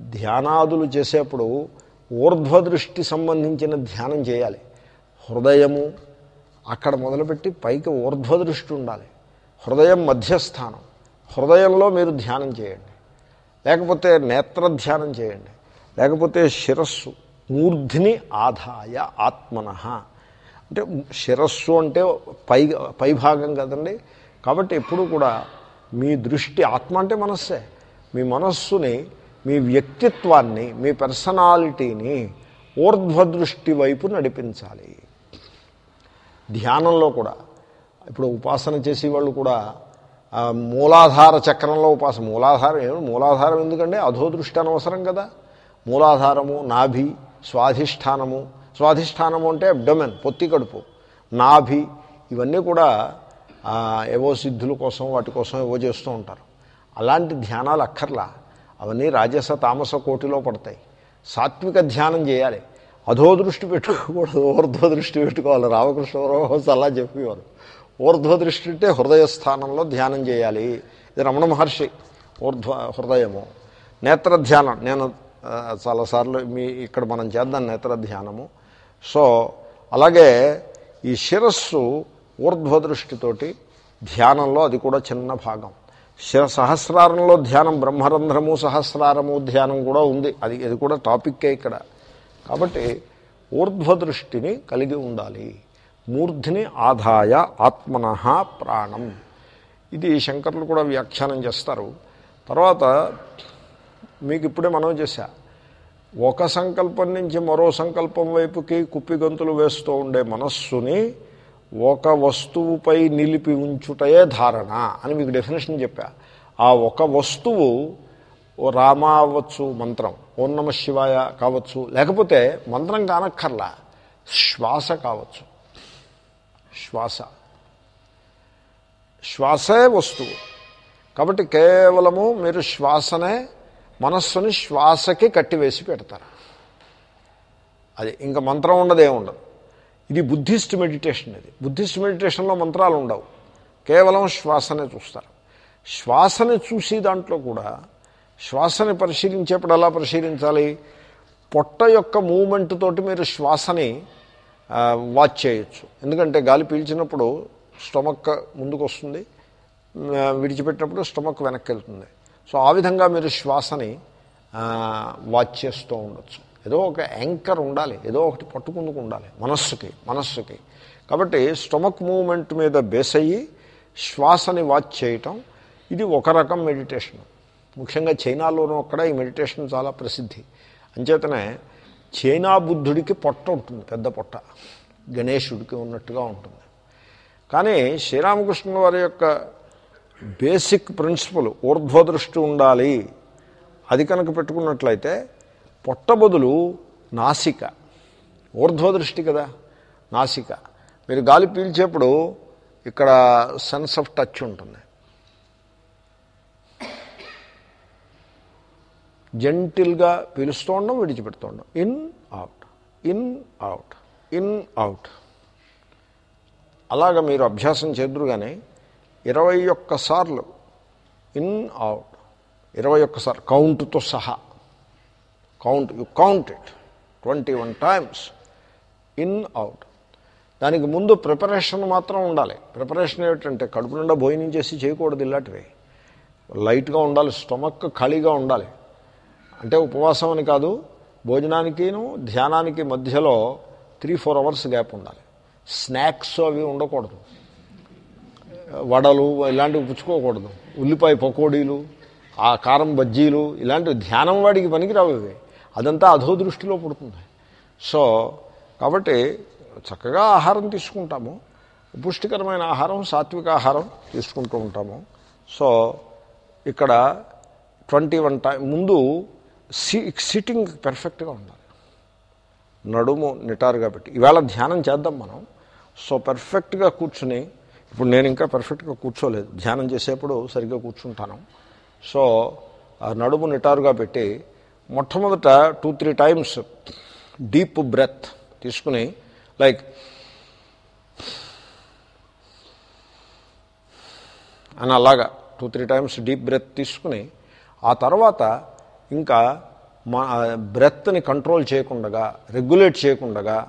ధ్యానాదులు చేసేప్పుడు ఊర్ధ్వ దృష్టి సంబంధించిన ధ్యానం చేయాలి. హృదయము అక్కడ మొదలుపెట్టి పైకి ఊర్ధ్వ దృష్టి ఉండాలి. హృదయం మధ్యస్థానం. హృదయంలో మీరు ధ్యానం చేయండి. లేకపోతే నేత్ర ధ్యానం చేయండి. లేకపోతే శిరస్సు మూర్ధిని ఆదాయ ఆత్మన. అంటే శిరస్సు అంటే పై పైభాగం కదండి. కాబట్టి ఎప్పుడు కూడా మీ దృష్టి ఆత్మ అంటే మనస్సే. మీ మనస్సుని మీ వ్యక్తిత్వాన్ని మీ పర్సనాలిటీని ఊర్ధ్వ దృష్టి వైపు నడిపించాలి. ధ్యానంలో కూడా ఇప్పుడు ఉపాసన చేసే వాళ్ళు కూడా మూలాధార చక్రంలో ఉపాసన మూలాధారం ఏమి? మూలాధారం ఎందుకంటే అధోదృష్టి అనవసరం కదా. మూలాధారము నాభి స్వాధిష్టానము. స్వాధిష్టానము అంటే అబ్డమెన్ పొత్తి కడుపు. నాభి ఇవన్నీ కూడా ఏవో సిద్ధుల కోసం వాటి కోసం ఏవో చేస్తూ ఉంటారు. అలాంటి ధ్యానాలు అక్కర్లా. అవన్నీ రాజస తామస కోటిలో పడతాయి. సాత్విక ధ్యానం చేయాలి. అధోదృష్టి పెట్టుకోకూడదు ఊర్ధ్వ దృష్టి పెట్టుకోవాలి రామకృష్ణరావు సలహా చెప్పేవారు. దృష్టి అంటే హృదయ స్థానంలో ధ్యానం చేయాలి. ఇది రమణ మహర్షి ఊర్ధ్వ హృదయము. నేత్రధ్యానం నేను చాలాసార్లు మీ ఇక్కడ మనం చేద్దాం నేత్ర ధ్యానము. సో అలాగే ఈ శిరస్సు ఊర్ధ్వ దృష్టితోటి ధ్యానంలో అది కూడా చిన్న భాగం. శిర సహస్రారంలో ధ్యానం బ్రహ్మరంధ్రము సహస్రారము ధ్యానం కూడా ఉంది. అది అది కూడా టాపిక్కే ఇక్కడ. కాబట్టి ఊర్ధ్వదృష్టిని కలిగి ఉండాలి. మూర్ధిని ఆదాయ ఆత్మన ప్రాణం. ఇది శంకర్లు కూడా వ్యాఖ్యానం చేస్తారు. తర్వాత మీకు ఇప్పుడే మనం చేశా. ఒక సంకల్పం నుంచి మరో సంకల్పం వైపుకి కుప్పిగంతులు వేస్తూ ఉండే మనస్సుని ఒక వస్తువుపై నిలిపి ఉంచుటయే ధారణ అని మీకు డెఫినేషన్ చెప్పా. ఆ ఒక వస్తువు ఓ రామ అవ్వచ్చు మంత్రం ఓం నమ శివాయ కావచ్చు లేకపోతే మంత్రం కానక్కర్లా శ్వాస కావచ్చు. శ్వాస. శ్వాసే వస్తువు. కాబట్టి కేవలము మీరు శ్వాసనే మనస్సుని శ్వాసకి కట్టివేసి పెడతారు. అది ఇంకా మంత్రం ఉండదే ఉండదు. ఇది బుద్ధిస్ట్ మెడిటేషన్ ఇది. బుద్ధిస్ట్ మెడిటేషన్లో మంత్రాలు ఉండవు. కేవలం శ్వాసనే చూస్తారు. శ్వాసని చూసి దాంట్లో కూడా శ్వాసని పరిశీలించేప్పుడు ఎలా పరిశీలించాలి? పొట్ట యొక్క మూమెంట్ తోటి మీరు శ్వాసని వాచ్ చేయొచ్చు. ఎందుకంటే గాలి పీల్చినప్పుడు స్టమక్ ముందుకు వస్తుంది విడిచిపెట్టినప్పుడు స్టమక్ వెనక్కి వెళ్తుంది సో ఆ విధంగా మీరు శ్వాసని వాచ్ చేస్తూ ఉండొచ్చు. ఏదో ఒక యాంకర్ ఉండాలి ఏదో ఒకటి పట్టుకుందుకు ఉండాలి మనస్సుకి మనస్సుకి. కాబట్టి స్టమక్ మూమెంట్ మీద బేస్ అయ్యి శ్వాసని వాచ్ చేయటం ఇది ఒక రకం మెడిటేషన్. ముఖ్యంగా చైనాలోనూ అక్కడ ఈ మెడిటేషన్ చాలా ప్రసిద్ధి. అంచేతనే చైనా బుద్ధుడికి పొట్ట ఉంటుంది పెద్ద పొట్ట. గణేశుడికి ఉన్నట్టుగా ఉంటుంది. కానీ శ్రీరామకృష్ణ వారి యొక్క బేసిక్ ప్రిన్సిపల్ ఊర్ధ్వదృష్టి ఉండాలి. అది కనుక పెట్టుకున్నట్లయితే పొట్ట బదులు నాసిక. ఊర్ధ్వదృష్టి కదా నాసిక. మీరు గాలి పీల్చేప్పుడు ఇక్కడ సెన్స్ ఆఫ్ టచ్ ఉంటుంది. జెంటిల్గా పిలుస్తూ ఉండడం విడిచిపెడుతూ ఉండడం. In out. In out. In out. అలాగ మీరు అభ్యాసం చేద్దరు కానీ ఇరవై ఒక్క సార్లు ఇన్ అవుట్. ఇరవై ఒక్కసారి కౌంట్తో సహా. Count you count it twenty one times. In out. దానికి ముందు ప్రిపరేషన్ మాత్రం ఉండాలి. ప్రిపరేషన్ ఏమిటంటే కడుపు నిండా భోజనం చేసి చేయకూడదు ఇలాంటివి. లైట్గా ఉండాలి స్టమక్ ఖాళీగా ఉండాలి. అంటే ఉపవాసం అని కాదు భోజనానికిను ధ్యానానికి మధ్యలో త్రీ ఫోర్ అవర్స్ గ్యాప్ ఉండాలి. స్నాక్స్ అవి ఉండకూడదు. వడలు ఇలాంటివి పుచ్చుకోకూడదు. ఉల్లిపాయ పకోడీలు ఆ కారం బజ్జీలు ఇలాంటివి ధ్యానం వాడికి పనికిరావు ఇవి. అదంతా అధో దృష్టిలో పుడుతుంది. సో కాబట్టి చక్కగా ఆహారం తీసుకుంటాము. పుష్టికరమైన ఆహారం సాత్విక ఆహారం తీసుకుంటూ ఉంటాము. సో ఇక్కడ ట్వంటీ వన్ టైం ముందు సిట్టింగ్ పెర్ఫెక్ట్గా ఉండాలి. నడుము నిటారుగా పెట్టి. ఈవేళ ధ్యానం చేద్దాం మనం. సో పెర్ఫెక్ట్గా కూర్చుని ఇప్పుడు నేను ఇంకా పెర్ఫెక్ట్గా కూర్చోలేదు. ధ్యానం చేసేప్పుడు సరిగ్గా కూర్చుంటాను. సో ఆ నడుము నిటారుగా పెట్టి మొట్టమొదట two three times deep breath తీసుకుని లైక్ అని అలాగా two three times deep breath తీసుకుని ఆ తర్వాత ఇంకా మా బ్రెత్ని కంట్రోల్ చేయకుండా రెగ్యులేట్ చేయకుండా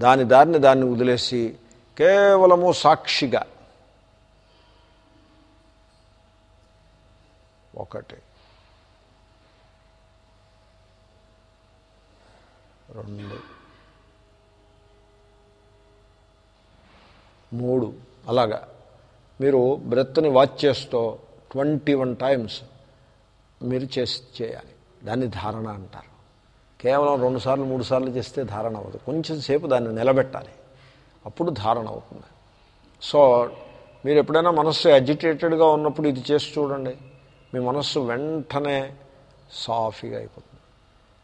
దాని దారిని దాన్ని వదిలేసి కేవలము సాక్షిగా ఒకటి. రెండు. మూడు. అలాగా. మీరు బ్రెత్ని వాచ్ చేస్తూ ట్వంటీ వన్ టైమ్స్ మీరు చేసి చేయాలి. దాన్ని ధారణ అంటారు. కేవలం రెండుసార్లు మూడు సార్లు చేస్తే ధారణ అవ్వదు. కొంచెం సేపు దాన్ని నిలబెట్టాలి. అప్పుడు ధారణ అవుతుంది. సో మీరు ఎప్పుడైనా మనస్సు అజిటేటెడ్గా ఉన్నప్పుడు ఇది చేసి చూడండి. మీ మనస్సు వెంటనే సాఫీగా అయిపోతుంది.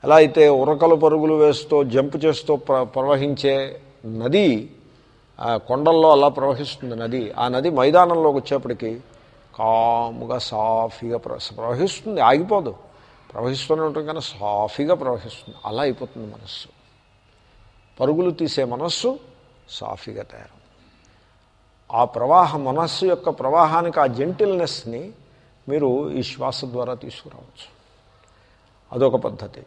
ఎలా అయితే ఉరకలు పరుగులు వేస్తూ జంప్ చేస్తూ ప్ర ప్రవహించే నది కొండల్లో అలా ప్రవహిస్తుంది నది. ఆ నది మైదానంలోకి వచ్చేప్పటికి కాముగా సాఫీగా ప్రవహిస్తుంది. ఆగిపోదు. ప్రవహిస్తూనే ఉంటుంది కానీ సాఫీగా ప్రవహిస్తుంది. అలా అయిపోతుంది మనస్సు. పరుగులు తీసే మనస్సు సాఫీగా తయారు. ఆ ప్రవాహ మనస్సు యొక్క ప్రవాహానికి ఆ జెంటిల్నెస్ని మీరు ఈ శ్వాస ద్వారా తీసుకురావచ్చు. అదొక పద్ధతి.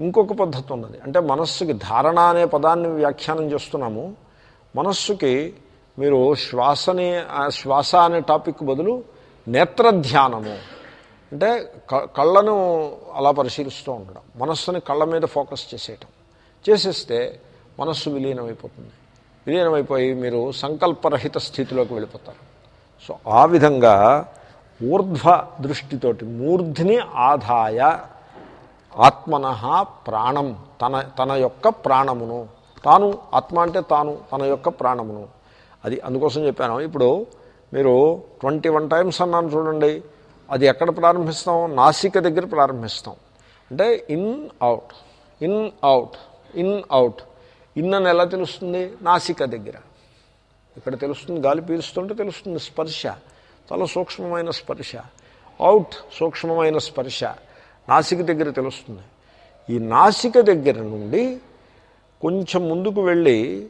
ఇంకొక పద్ధతి ఉన్నది. అంటే మనస్సుకి ధారణ అనే పదాన్ని వ్యాఖ్యానం చేస్తున్నాము. మనస్సుకి మీరు శ్వాసని శ్వాస అనే టాపిక్ బదులు నేత్రధ్యానము అంటే క- కళ్ళను అలా పరిశీలిస్తూ ఉండడం మనస్సుని కళ్ళ మీద ఫోకస్ చేసేయటం. చేసేస్తే మనస్సు విలీనమైపోతుంది. విలీనమైపోయి మీరు సంకల్పరహిత స్థితిలోకి వెళ్ళిపోతారు. సో ఆ విధంగా ఊర్ధ్వ దృష్టితోటి మూర్ధిని ఆదాయ ఆత్మన ప్రాణం తన తన యొక్క ప్రాణమును. తాను ఆత్మ అంటే తాను తన యొక్క ప్రాణమును. అది అందుకోసం చెప్పాను. ఇప్పుడు మీరు ట్వంటీ వన్ టైమ్స్ అన్నాను చూడండి. అది ఎక్కడ ప్రారంభిస్తాం? నాసిక దగ్గర ప్రారంభిస్తాం. అంటే in out in out in out in అని ఎలా తెలుస్తుంది? నాసిక దగ్గర. ఇక్కడ తెలుస్తుంది గాలి పీలుస్తుంటే తెలుస్తుంది స్పర్శ. చాలా సూక్ష్మమైన స్పర్శ. అవుట్ సూక్ష్మమైన స్పర్శ. నాసిక దగ్గర తెలుస్తుంది. ఈ నాసిక దగ్గర నుండి కొంచెం ముందుకు వెళ్ళి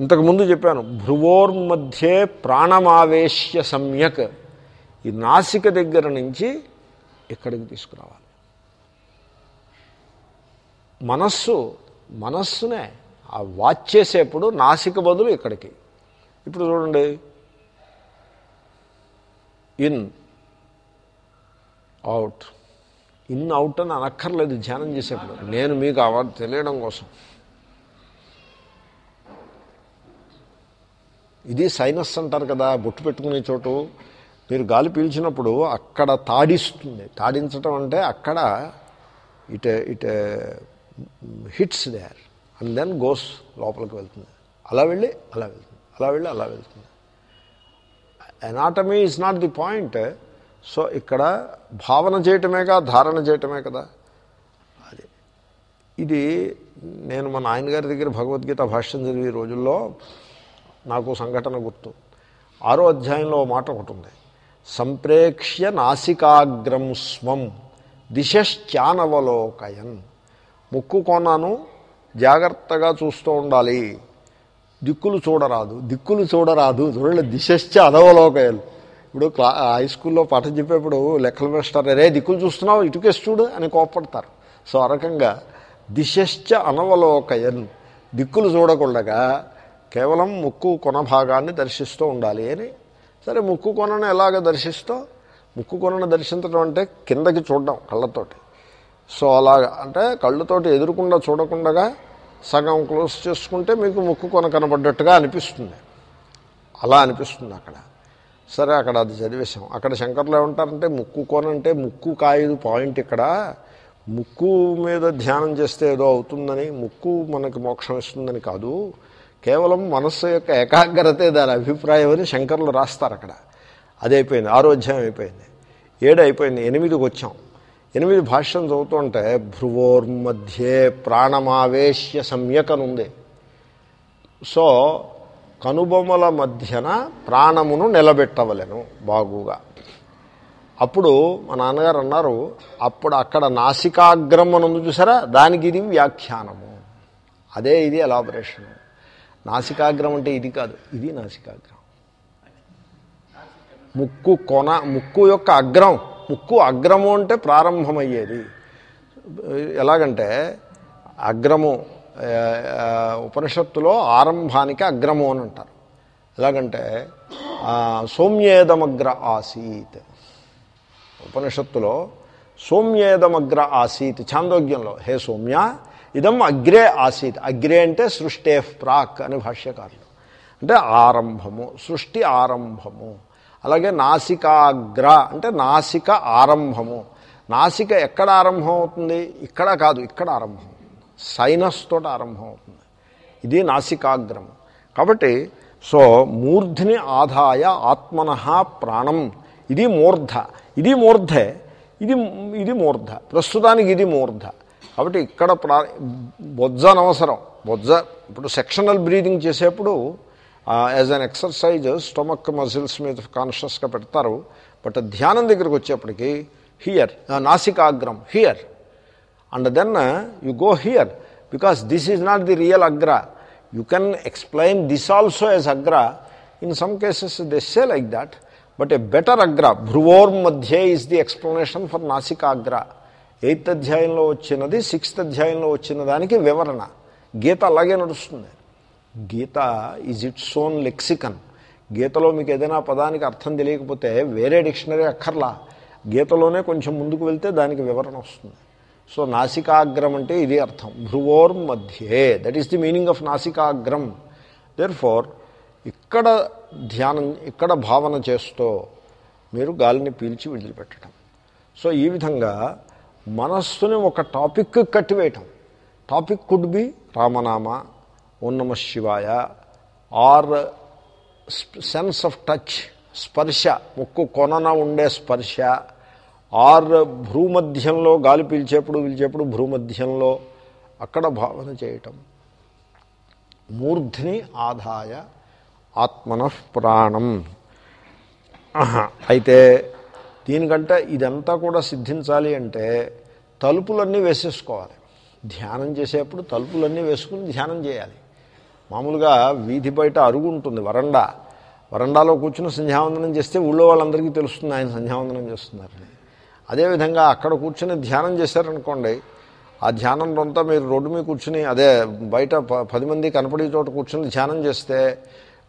ఇంతకుముందు చెప్పాను భ్రువోర్మధ్యే ప్రాణమావేశ్య సమ్యక్. ఈ నాసిక దగ్గర నుంచి ఇక్కడికి తీసుకురావాలి. మనస్సు మనస్సునే ఆ వాచ్ చేసేప్పుడు నాసిక బదులు ఇక్కడికి. ఇప్పుడు చూడండి. In out. ఇన్ అవుట్ అని అనక్కర్లేదు ధ్యానం చేసేప్పుడు. నేను మీకు అవార్డు తెలియడం కోసం. ఇది సైనస్ అంటారు కదా బొట్టు పెట్టుకునే చోటు. మీరు గాలి పీల్చినప్పుడు అక్కడ తాడిస్తుంది. తాడించటం అంటే అక్కడ it it hits there and then goes లోపలికి వెళ్తుంది. అలా వెళ్ళి అలా వెళ్తుంది. అలా వెళ్ళి అలా వెళ్తుంది. Anatomy is not the point so ఇక్కడ భావన చేయటమే కదా ధారణ చేయటమే కదా. అది. ఇది నేను మా నాయనగారి దగ్గర భగవద్గీత భాష్యం చదివే రోజుల్లో నాకు సంఘటన గుర్తు. ఆరో అధ్యాయంలో ఓ మాట ఒకటి ఉంది. సంప్రేక్ష్య నాసికాగ్రం స్వం దిశశ్చానవలోకయన్. ముక్కు కొన్నాను జాగ్రత్తగా చూస్తూ ఉండాలి. దిక్కులు చూడరాదు. దిక్కులు చూడరాదు. చూడండి దిశశ్చ అనవలోకయాలు ఇప్పుడు క్లా హై స్కూల్లో పాఠం చెప్పేప్పుడు లెక్కల మాస్టర్ రే దిక్కులు చూస్తున్నావు? ఇటుకేసి చూడు అని కోప్పడతారు. సో ఆ రకంగా దిశశ్చ అనవలోకయన్. దిక్కులు చూడకుండగా కేవలం ముక్కు కొన భాగాన్ని దర్శిస్తూ ఉండాలి అని సరే ముక్కు కొనను ఎలాగ దర్శిస్తావు ముక్కు కొనను దర్శించడం అంటే కిందకి చూడడం కళ్ళతోటి. సో అలాగా అంటే కళ్ళతోటి ఎదురుకుండా చూడకుండా సగం క్లోజ్ చేసుకుంటే మీకు ముక్కు కొన కనబడ్డట్టుగా అనిపిస్తుంది. అలా అనిపిస్తుంది అక్కడ. సరే అక్కడ అది చదివేశాం అక్కడ శంకర్లు ఏమంటారంటే ముక్కు కొన అంటే ముక్కు కాయదు పాయింట్ ఇక్కడ. ముక్కు మీద ధ్యానం చేస్తే ఏదో అవుతుందని ముక్కు మనకి మోక్షం ఇస్తుందని కాదు. కేవలం మనస్సు యొక్క ఏకాగ్రతే దాని అభిప్రాయం అని శంకర్లు రాస్తారు అక్కడ. అది అయిపోయింది. ఆరో అయిపోయింది. ఏడు అయిపోయింది. ఎనిమిదికి వచ్చాం. ఎనిమిది భాష్యం చదువుతుంటే భ్రువోర్మధ్యే ప్రాణమావేశ్య సమ్యకనుంది సో కనుబొమ్మల మధ్యన ప్రాణమును నిలబెట్టవలెను బాగుగా. అప్పుడు మా నాన్నగారు అన్నారు అప్పుడు అక్కడ నాసికాగ్రం అని ఉంది చూసారా? దానికి ఇది వ్యాఖ్యానము. అదే ఇది ఎలాబరేషను నాసికాగ్రం అంటే ఇది కాదు. ఇది నాసికాగ్రం. ముక్కు కొన ముక్కు యొక్క అగ్రం. ముక్కు అగ్రము అంటే ప్రారంభమయ్యేది. ఎలాగంటే అగ్రము ఉపనిషత్తులో ఆరంభానికి అగ్రము అని అంటారు. ఎలాగంటే సోమ్యేదమగ్ర ఆసీత్. ఉపనిషత్తులో సోమ్యేదమగ్ర ఆసీత్ ఛాందోగ్యంలో హే సౌమ్య ఇదం అగ్రే ఆసీత్. అగ్రే అంటే సృష్టే ప్రాక్ అని భాష్యకారులు. అంటే ఆరంభము సృష్టి ఆరంభము. అలాగే నాసికాగ్ర అంటే నాసిక ఆరంభము. నాసిక ఎక్కడ ఆరంభం అవుతుంది? ఇక్కడ కాదు ఇక్కడ ఆరంభం. సైనస్ తోటి ఆరంభం అవుతుంది. ఇది నాసికాగ్రము కాబట్టి సో మూర్ధిని ఆదాయ ఆత్మన ప్రాణం. ఇది మూర్ధ. ఇది మూర్ధే. ఇది ఇది మూర్ధ. ప్రస్తుతానికి ఇది మూర్ధ. కాబట్టి ఇక్కడ ప్రా బొజ్జ అనవసరం బొజ్జ ఇప్పుడు సెక్షనల్ బ్రీదింగ్ చేసేప్పుడు as an exercise stomach muscles మీద కాన్షియస్గా పెడతారు. బట్ ధ్యానం దగ్గరికి వచ్చేప్పటికి here నాసికాగ్రం here and then you go here because this is not the real అగ్ర you can explain this also as అగ్ర in some cases they say like that but a better అగ్ర భ్రువోర్ మధ్యే ఈజ్ ది ఎక్స్ప్లెనేషన్ ఫర్ నాసికాగ్ర eighth అధ్యాయంలో వచ్చినది sixth అధ్యాయంలో వచ్చిన దానికి వివరణ. గీత అలాగే నడుస్తుంది. Gita is its own lexicon గీతలో మీకు ఏదైనా పదానికి అర్థం తెలియకపోతే వేరే డిక్షనరీ అక్కర్లా. గీతలోనే కొంచెం ముందుకు వెళ్తే దానికి వివరణ వస్తుంది. సో నాసికాగ్రం అంటే ఇది అర్థం. భ్రువోర్ మధ్యే that is the meaning of నాసికాగ్రం. Therefore ఇక్కడ ధ్యానం ఇక్కడ భావన చేస్తూ మీరు గాలిని పీల్చి విడిచిపెట్టడం. సో ఈ విధంగా మనస్సుని ఒక టాపిక్ కట్టివేయటం. టాపిక్ కుడ్ బి రామనామ ఓం శివాయ ఆర్ సెన్స్ ఆఫ్ టచ్ స్పర్శ ముక్కు కొనన ఉండే స్పర్శ ఆర్ భ్రూమధ్యంలో గాలి పీల్చేప్పుడు పీల్చేప్పుడు భ్రూమధ్యంలో అక్కడ భావన చేయటం. మూర్ధిని ఆదాయ ఆత్మన ప్రాణం. అయితే దీనికంటే ఇదంతా కూడా సిద్ధించాలి అంటే తలుపులన్నీ వేసేసుకోవాలి. ధ్యానం చేసేప్పుడు తలుపులన్నీ వేసుకుని ధ్యానం చేయాలి. మామూలుగా వీధి బయట అరుగు ఉంటుంది వరండా. వరండాలో కూర్చుని సంధ్యావందనం చేస్తే ఊళ్ళో వాళ్ళందరికీ తెలుస్తుంది ఆయన సంధ్యావందనం చేస్తున్నారని. అదేవిధంగా అక్కడ కూర్చుని ధ్యానం చేశారనుకోండి ఆ ధ్యానంలో అంతా మీరు రోడ్డు మీద కూర్చుని అదే బయట ప- పది మంది కనపడే చోట కూర్చుని ధ్యానం చేస్తే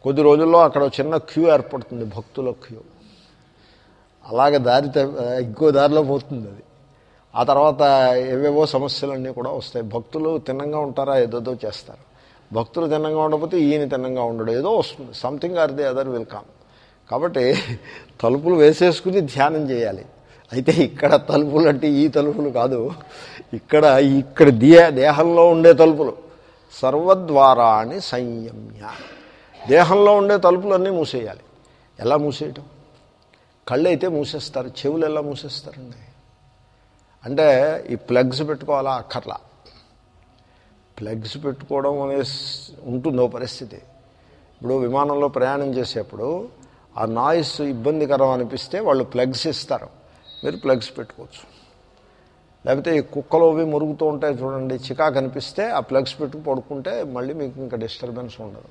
కొద్ది రోజుల్లో అక్కడ చిన్న క్యూ ఏర్పడుతుంది భక్తుల క్యూ. అలాగే దారి ఇంకో దారిలో పోతుంది అది. ఆ తర్వాత ఏవేవో సమస్యలన్నీ కూడా వస్తాయి. భక్తులు తిన్నంగా ఉంటారా ఏదోదో చేస్తారు. భక్తులు తిన్నంగా ఉండకపోతే ఈయన తిన్నంగా ఉండడు. ఏదో వస్తుంది. Something or the other will come కాబట్టి తలుపులు వేసేసుకుని ధ్యానం చేయాలి. అయితే ఇక్కడ తలుపులు అంటే ఈ తలుపులు కాదు. ఇక్కడ ఇక్కడ దే దేహంలో ఉండే తలుపులు. సర్వద్వారాన్ని సంయమ్య. దేహంలో ఉండే తలుపులన్నీ మూసేయాలి. ఎలా మూసేయటం? కళ్ళు అయితే మూసేస్తారు చెవులు ఎలా మూసేస్తారండి అంటే ఈ ప్లగ్స్ పెట్టుకోవాలా అక్కర్లా. ప్లగ్స్ పెట్టుకోవడం అనే ఉంటుందో పరిస్థితి. ఇప్పుడు విమానంలో ప్రయాణం చేసేప్పుడు ఆ నాయిస్ ఇబ్బందికరం అనిపిస్తే వాళ్ళు ప్లగ్స్ ఇస్తారు. మీరు ప్లగ్స్ పెట్టుకోవచ్చు. లేకపోతే ఈ కుక్కలు అవి మురుగుతూ ఉంటాయి చూడండి చికాకు అనిపిస్తే ఆ ప్లగ్స్ పెట్టుకు పడుకుంటే మళ్ళీ మీకు ఇంకా డిస్టర్బెన్స్ ఉండదు.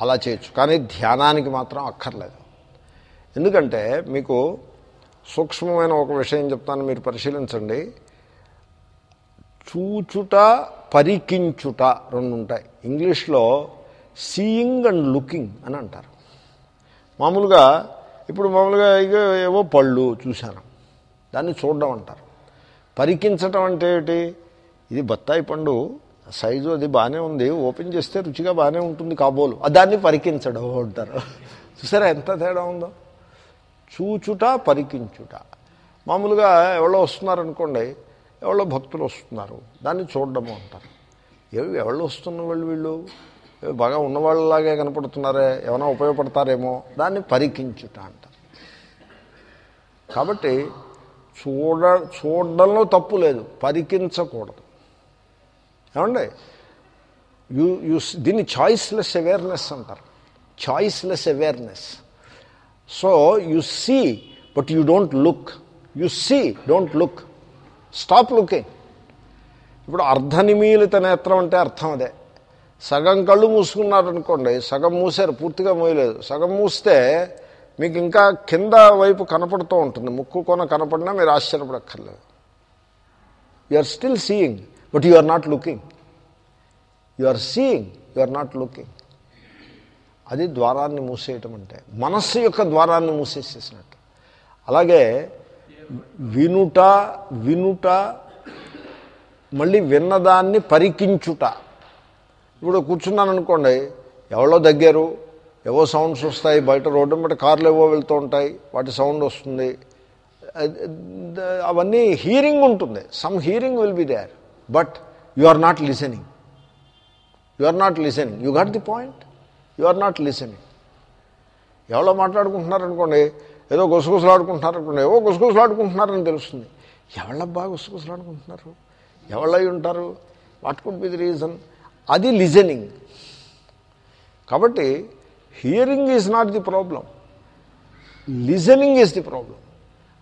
అలా చేయొచ్చు. కానీ ధ్యానానికి మాత్రం అక్కర్లేదు. ఎందుకంటే మీకు సూక్ష్మమైన ఒక విషయం చెప్తాను మీరు పరిశీలించండి. చూచుట పరికించుట రెండు ఉంటాయి ఇంగ్లీష్లో సీయింగ్ అండ్ లుకింగ్ అని అంటారు. మామూలుగా ఇప్పుడు మామూలుగా ఇక ఏవో పళ్ళు చూశాను. దాన్ని చూడడం అంటారు. పరికించటం అంటే ఏంటి ఇది బత్తాయి పండు సైజు అది బాగానే ఉంది ఓపెన్ చేస్తే రుచిగా బాగానే ఉంటుంది కాబోలు. దాన్ని పరికించడం అంటారు. చూసారా ఎంత తేడా ఉందో? చూచుట పరికించుట. మామూలుగా ఎవరో వస్తున్నారనుకోండి ఎవరో భక్తులు వస్తున్నారు దాన్ని చూడడము అంటారు. ఏవి ఎవరు వస్తున్న వాళ్ళు? వీళ్ళు బాగా ఉన్నవాళ్ళలాగే కనపడుతున్నారే ఏమైనా ఉపయోగపడతారేమో దాన్ని పరికించుట అంటారు. కాబట్టి చూడ చూడడంలో తప్పు లేదు పరికించకూడదు. ఏమండి? యూ యూ దీన్ని చాయిస్లెస్ అవేర్నెస్ అంటారు. Choiceless awareness. So you see but you don't look you see don't look stop looking ఇప్పుడు అర్ధనిమీలిత నేత్రం అంటే అర్థం అదే. సగం కళ్ళు మూసుకున్నారనుకోండి సగం మూసారు పూర్తిగా మోయలేదు. సగం మూస్తే మీకు ఇంకా కింద వైపు కనపడుతూ ఉంటుంది. ముక్కు కొన కనపడినా మీరు ఆశ్చర్యపడక్కర్లేదు. You are still seeing but you are not looking you are seeing you are not looking అది ద్వారాన్ని మూసేయటం అంటే మనస్సు యొక్క ద్వారాన్ని మూసేసేసినట్టు. అలాగే వినుట వినుట మళ్ళీ విన్నదాన్ని పరికించుట. ఇప్పుడు కూర్చున్నాను అనుకోండి ఎవరో దగ్గరు ఏవో సౌండ్స్ వస్తాయి బయట రోడ్డు మీద కార్లు ఏవో వెళ్తూ ఉంటాయి వాటి సౌండ్ వస్తుంది. అవన్నీ హీరింగ్ ఉంటుంది. Some hearing will be there but you are not listening you are not listening you got the point you are not listening ఎవరో మాట్లాడుకుంటున్నారనుకోండి ఏదో గుసగుసలాడుకుంటున్నారనుకోండి ఏవో గుసగుసలాడుకుంటున్నారని తెలుస్తుంది. ఎవళ్ళబ్బా గుసగుసలాడుకుంటున్నారు? ఎవళ్ళై ఉంటారు? What could be the reason అది లిజనింగ్ కాబట్టి hearing is not the problem listening is the problem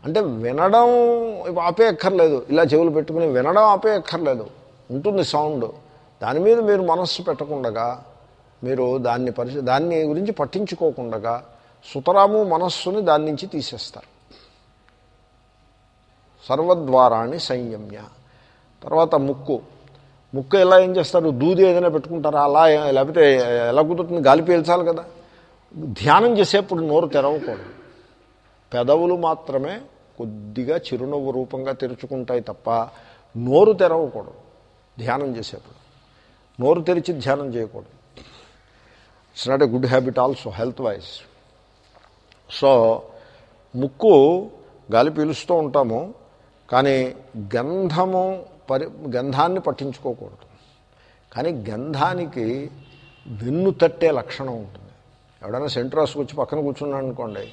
అంటే వినడం ఆపే అక్కర్లేదు ఇలా చెవులు పెట్టుకుని వినడం ఆపేయక్కర్లేదు. ఉంటుంది సౌండ్. దాని మీద మీరు మనస్సు పెట్టకుండగా మీరు దాన్ని పరిశ దాన్ని గురించి పట్టించుకోకుండా సుతరాము మనస్సుని దాని నుంచి తీసేస్తారు. సర్వద్వారాన్ని సంయమ్య. తర్వాత ముక్కు. ముక్కు ఎలా ఏం చేస్తారు? దూది ఏదైనా పెట్టుకుంటారా? అలా లేకపోతే ఎలా కుదురుతుంది? గాలి పీల్చాలి కదా. ధ్యానం చేసేప్పుడు నోరు తెరవకూడదు. పెదవులు మాత్రమే కొద్దిగా చిరునవ్వు రూపంగా తెరుచుకుంటాయి తప్ప నోరు తెరవకూడదు ధ్యానం చేసేప్పుడు. నోరు తెరిచి ధ్యానం చేయకూడదు. It's not a good habit also health wise so ముక్కు గాలి పీలుస్తూ ఉంటాము కానీ గంధము పరి గంధాన్ని పట్టించుకోకూడదు. కానీ గంధానికి వెన్ను తట్టే లక్షణం ఉంటుంది. ఎవడైనా సెంటర్ రాసుకొచ్చి పక్కన కూర్చున్నాడు అనుకోండి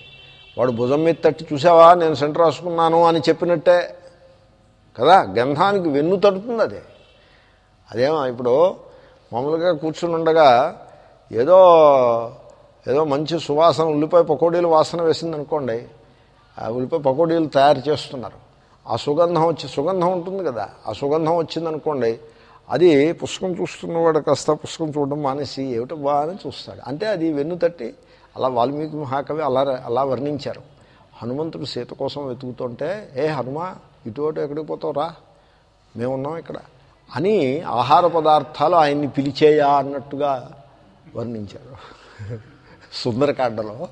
వాడు భుజం మీద తట్టి చూసావా నేను సెంటర్ రాసుకున్నాను అని చెప్పినట్టే కదా గంధానికి వెన్ను తడుతుంది అదే. అదేమో ఇప్పుడు మామూలుగా కూర్చుని ఉండగా ఏదో ఏదో మంచి సువాసన ఉల్లిపాయ పకోడీలు వాసన వేసింది అనుకోండి ఆ ఉల్లిపాయ పకోడీలు తయారు చేస్తున్నారు. ఆ సుగంధం వచ్చి సుగంధం ఉంటుంది కదా ఆ సుగంధం వచ్చిందనుకోండి అది పుస్తకం చూస్తున్నవాడు కాస్త పుస్తకం చూడడం మానేసి ఏమిటో బాగా చూస్తాడు. అంటే అది వెన్ను తట్టి అలా వాల్మీకి మహాకవి అలా అలా వర్ణించారు. హనుమంతుడు సీత కోసం వెతుకుతుంటే ఏ హనుమ ఇటు అటు ఎక్కడికి పోతావు రా? మేమున్నాం ఇక్కడ. అని ఆహార పదార్థాలు ఆయన్ని పిలిచేయా అన్నట్టుగా వర్ణించారు. సుందరకాండలో.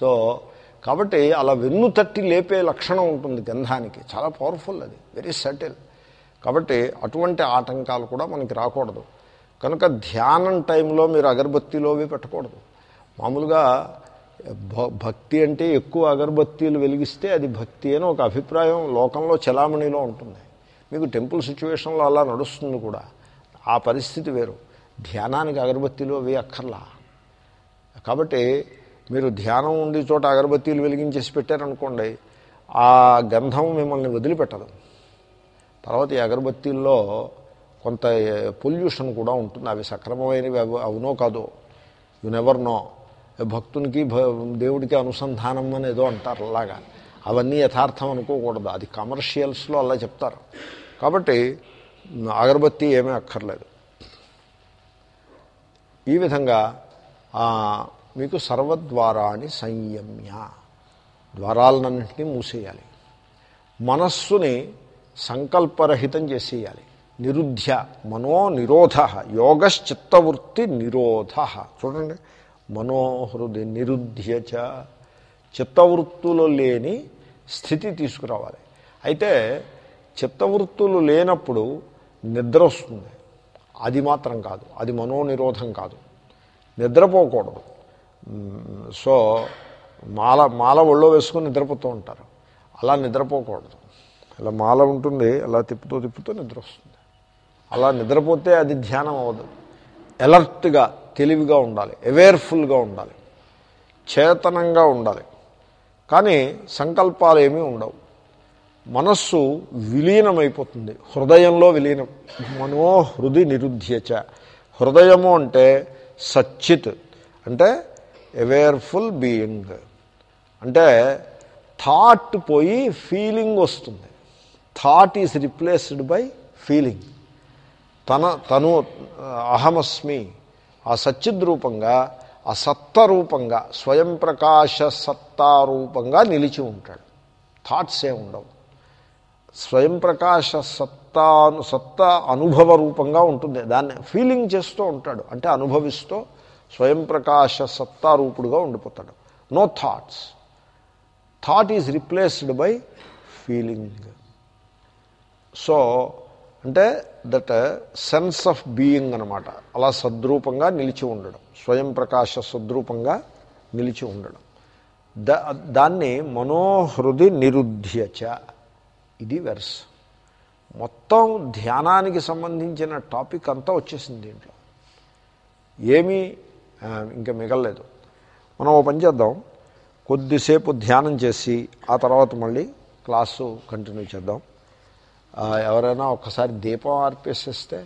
సో కాబట్టి అలా వెన్ను తట్టి లేపే లక్షణం ఉంటుంది గంధానికి చాలా పవర్ఫుల్ అది. వెరీ సటిల్ కాబట్టి అటువంటి ఆటంకాలు కూడా మనకి రాకూడదు. కనుక ధ్యానం టైంలో మీరు అగరబత్తీలోవి పెట్టకూడదు. మామూలుగా భ- భక్తి అంటే ఎక్కువ అగరబత్తీలు వెలిగిస్తే అది భక్తి అని ఒక అభిప్రాయం లోకంలో చలామణిలో ఉంటుంది. మీకు టెంపుల్ సిచ్యువేషన్లో అలా నడుస్తుంది కూడా. ఆ పరిస్థితి వేరు. ధ్యానానికి అగరబత్తీలు అవి అక్కర్లా. కాబట్టి మీరు ధ్యానం ఉండే చోట అగరబత్తీలు వెలిగించేసి పెట్టారనుకోండి ఆ గంధం మిమ్మల్ని వదిలిపెట్టదు. తర్వాత ఈ అగరబత్తీల్లో కొంత పొల్యూషన్ కూడా ఉంటుంది. అవి సక్రమమైనవి అవి అవునో కాదో. యు నెవర్ నో భక్తునికి భ- దేవుడికి అనుసంధానం అని ఏదో అంటారు అలాగా. అవన్నీ యథార్థం అనుకోకూడదు. అది కమర్షియల్స్లో అలా చెప్తారు. కాబట్టి అగరబత్తి ఏమీ అక్కర్లేదు. ఈ విధంగా మీకు సర్వద్వారాన్ని సంయమ్య. ద్వారాలన్నింటినీ మూసేయాలి. మనస్సుని సంకల్పరహితం చేసేయాలి. నిరుధ్య మనో నిరోధ యోగశ్చిత్తవృత్తి నిరోధ. చూడండి మనోహృది నిరుధ్య చ చిత్తవృత్తులు లేని స్థితి తీసుకురావాలి. అయితే చిత్తవృత్తులు లేనప్పుడు నిద్ర వస్తుంది. అది మాత్రం కాదు అది మనోనిరోధం కాదు. నిద్రపోకూడదు. సో మాల మాల ఒళ్ళో వేసుకొని నిద్రపోతూ ఉంటారు. అలా నిద్రపోకూడదు. ఇలా మాల ఉంటుంది అలా తిప్పుతూ తిప్పుతూ నిద్ర వస్తుంది అలా నిద్రపోతే అది ధ్యానం అవ్వదు. ఎలర్ట్గా తెలివిగా ఉండాలి అవేర్ఫుల్గా ఉండాలి చేతనంగా ఉండాలి. కానీ సంకల్పాలు ఏమీ ఉండవు. మనస్సు విలీనమైపోతుంది. హృదయంలో విలీనం. మనో హృది నిరుధ్యచ. హృదయము అంటే సచ్చిత్. అంటే అవేర్ఫుల్ బీయింగ్ అంటే థాట్ పోయి ఫీలింగ్ వస్తుంది. Thought is replaced by feeling తన తను అహమస్మి ఆ సచ్చిద్ రూపంగా ఆ సత్త రూపంగా స్వయం ప్రకాశ సత్తారూపంగా నిలిచి ఉంటాడు. థాట్స్ ఏ ఉండవు. స్వయం ప్రకాశ సత్తాను సత్తా అనుభవ రూపంగా ఉంటుంది. దాన్ని ఫీలింగ్ చేస్తూ ఉంటాడు. అంటే అనుభవిస్తూ స్వయం ప్రకాశ సత్తా రూపుడుగా ఉండిపోతాడు. No thoughts thought is replaced by feeling so అంటే దట్ సెన్స్ ఆఫ్ బీయింగ్ అనమాట అలా సద్రూపంగా నిలిచి ఉండడం. స్వయం ప్రకాశ సద్రూపంగా నిలిచి ఉండడం. దా దాన్ని మనోహృది నిరుధ్యచ ఇది వెర్స్. మొత్తం ధ్యానానికి సంబంధించిన టాపిక్ అంతా వచ్చేసింది దీంట్లో. ఏమీ ఇంకా మిగలలేదు. మనం ఓ పని చేద్దాం. కొద్దిసేపు ధ్యానం చేసి ఆ తర్వాత మళ్ళీ క్లాసు కంటిన్యూ చేద్దాం. ఎవరైనా ఒక్కసారి దీపం ఆర్పేసేస్తే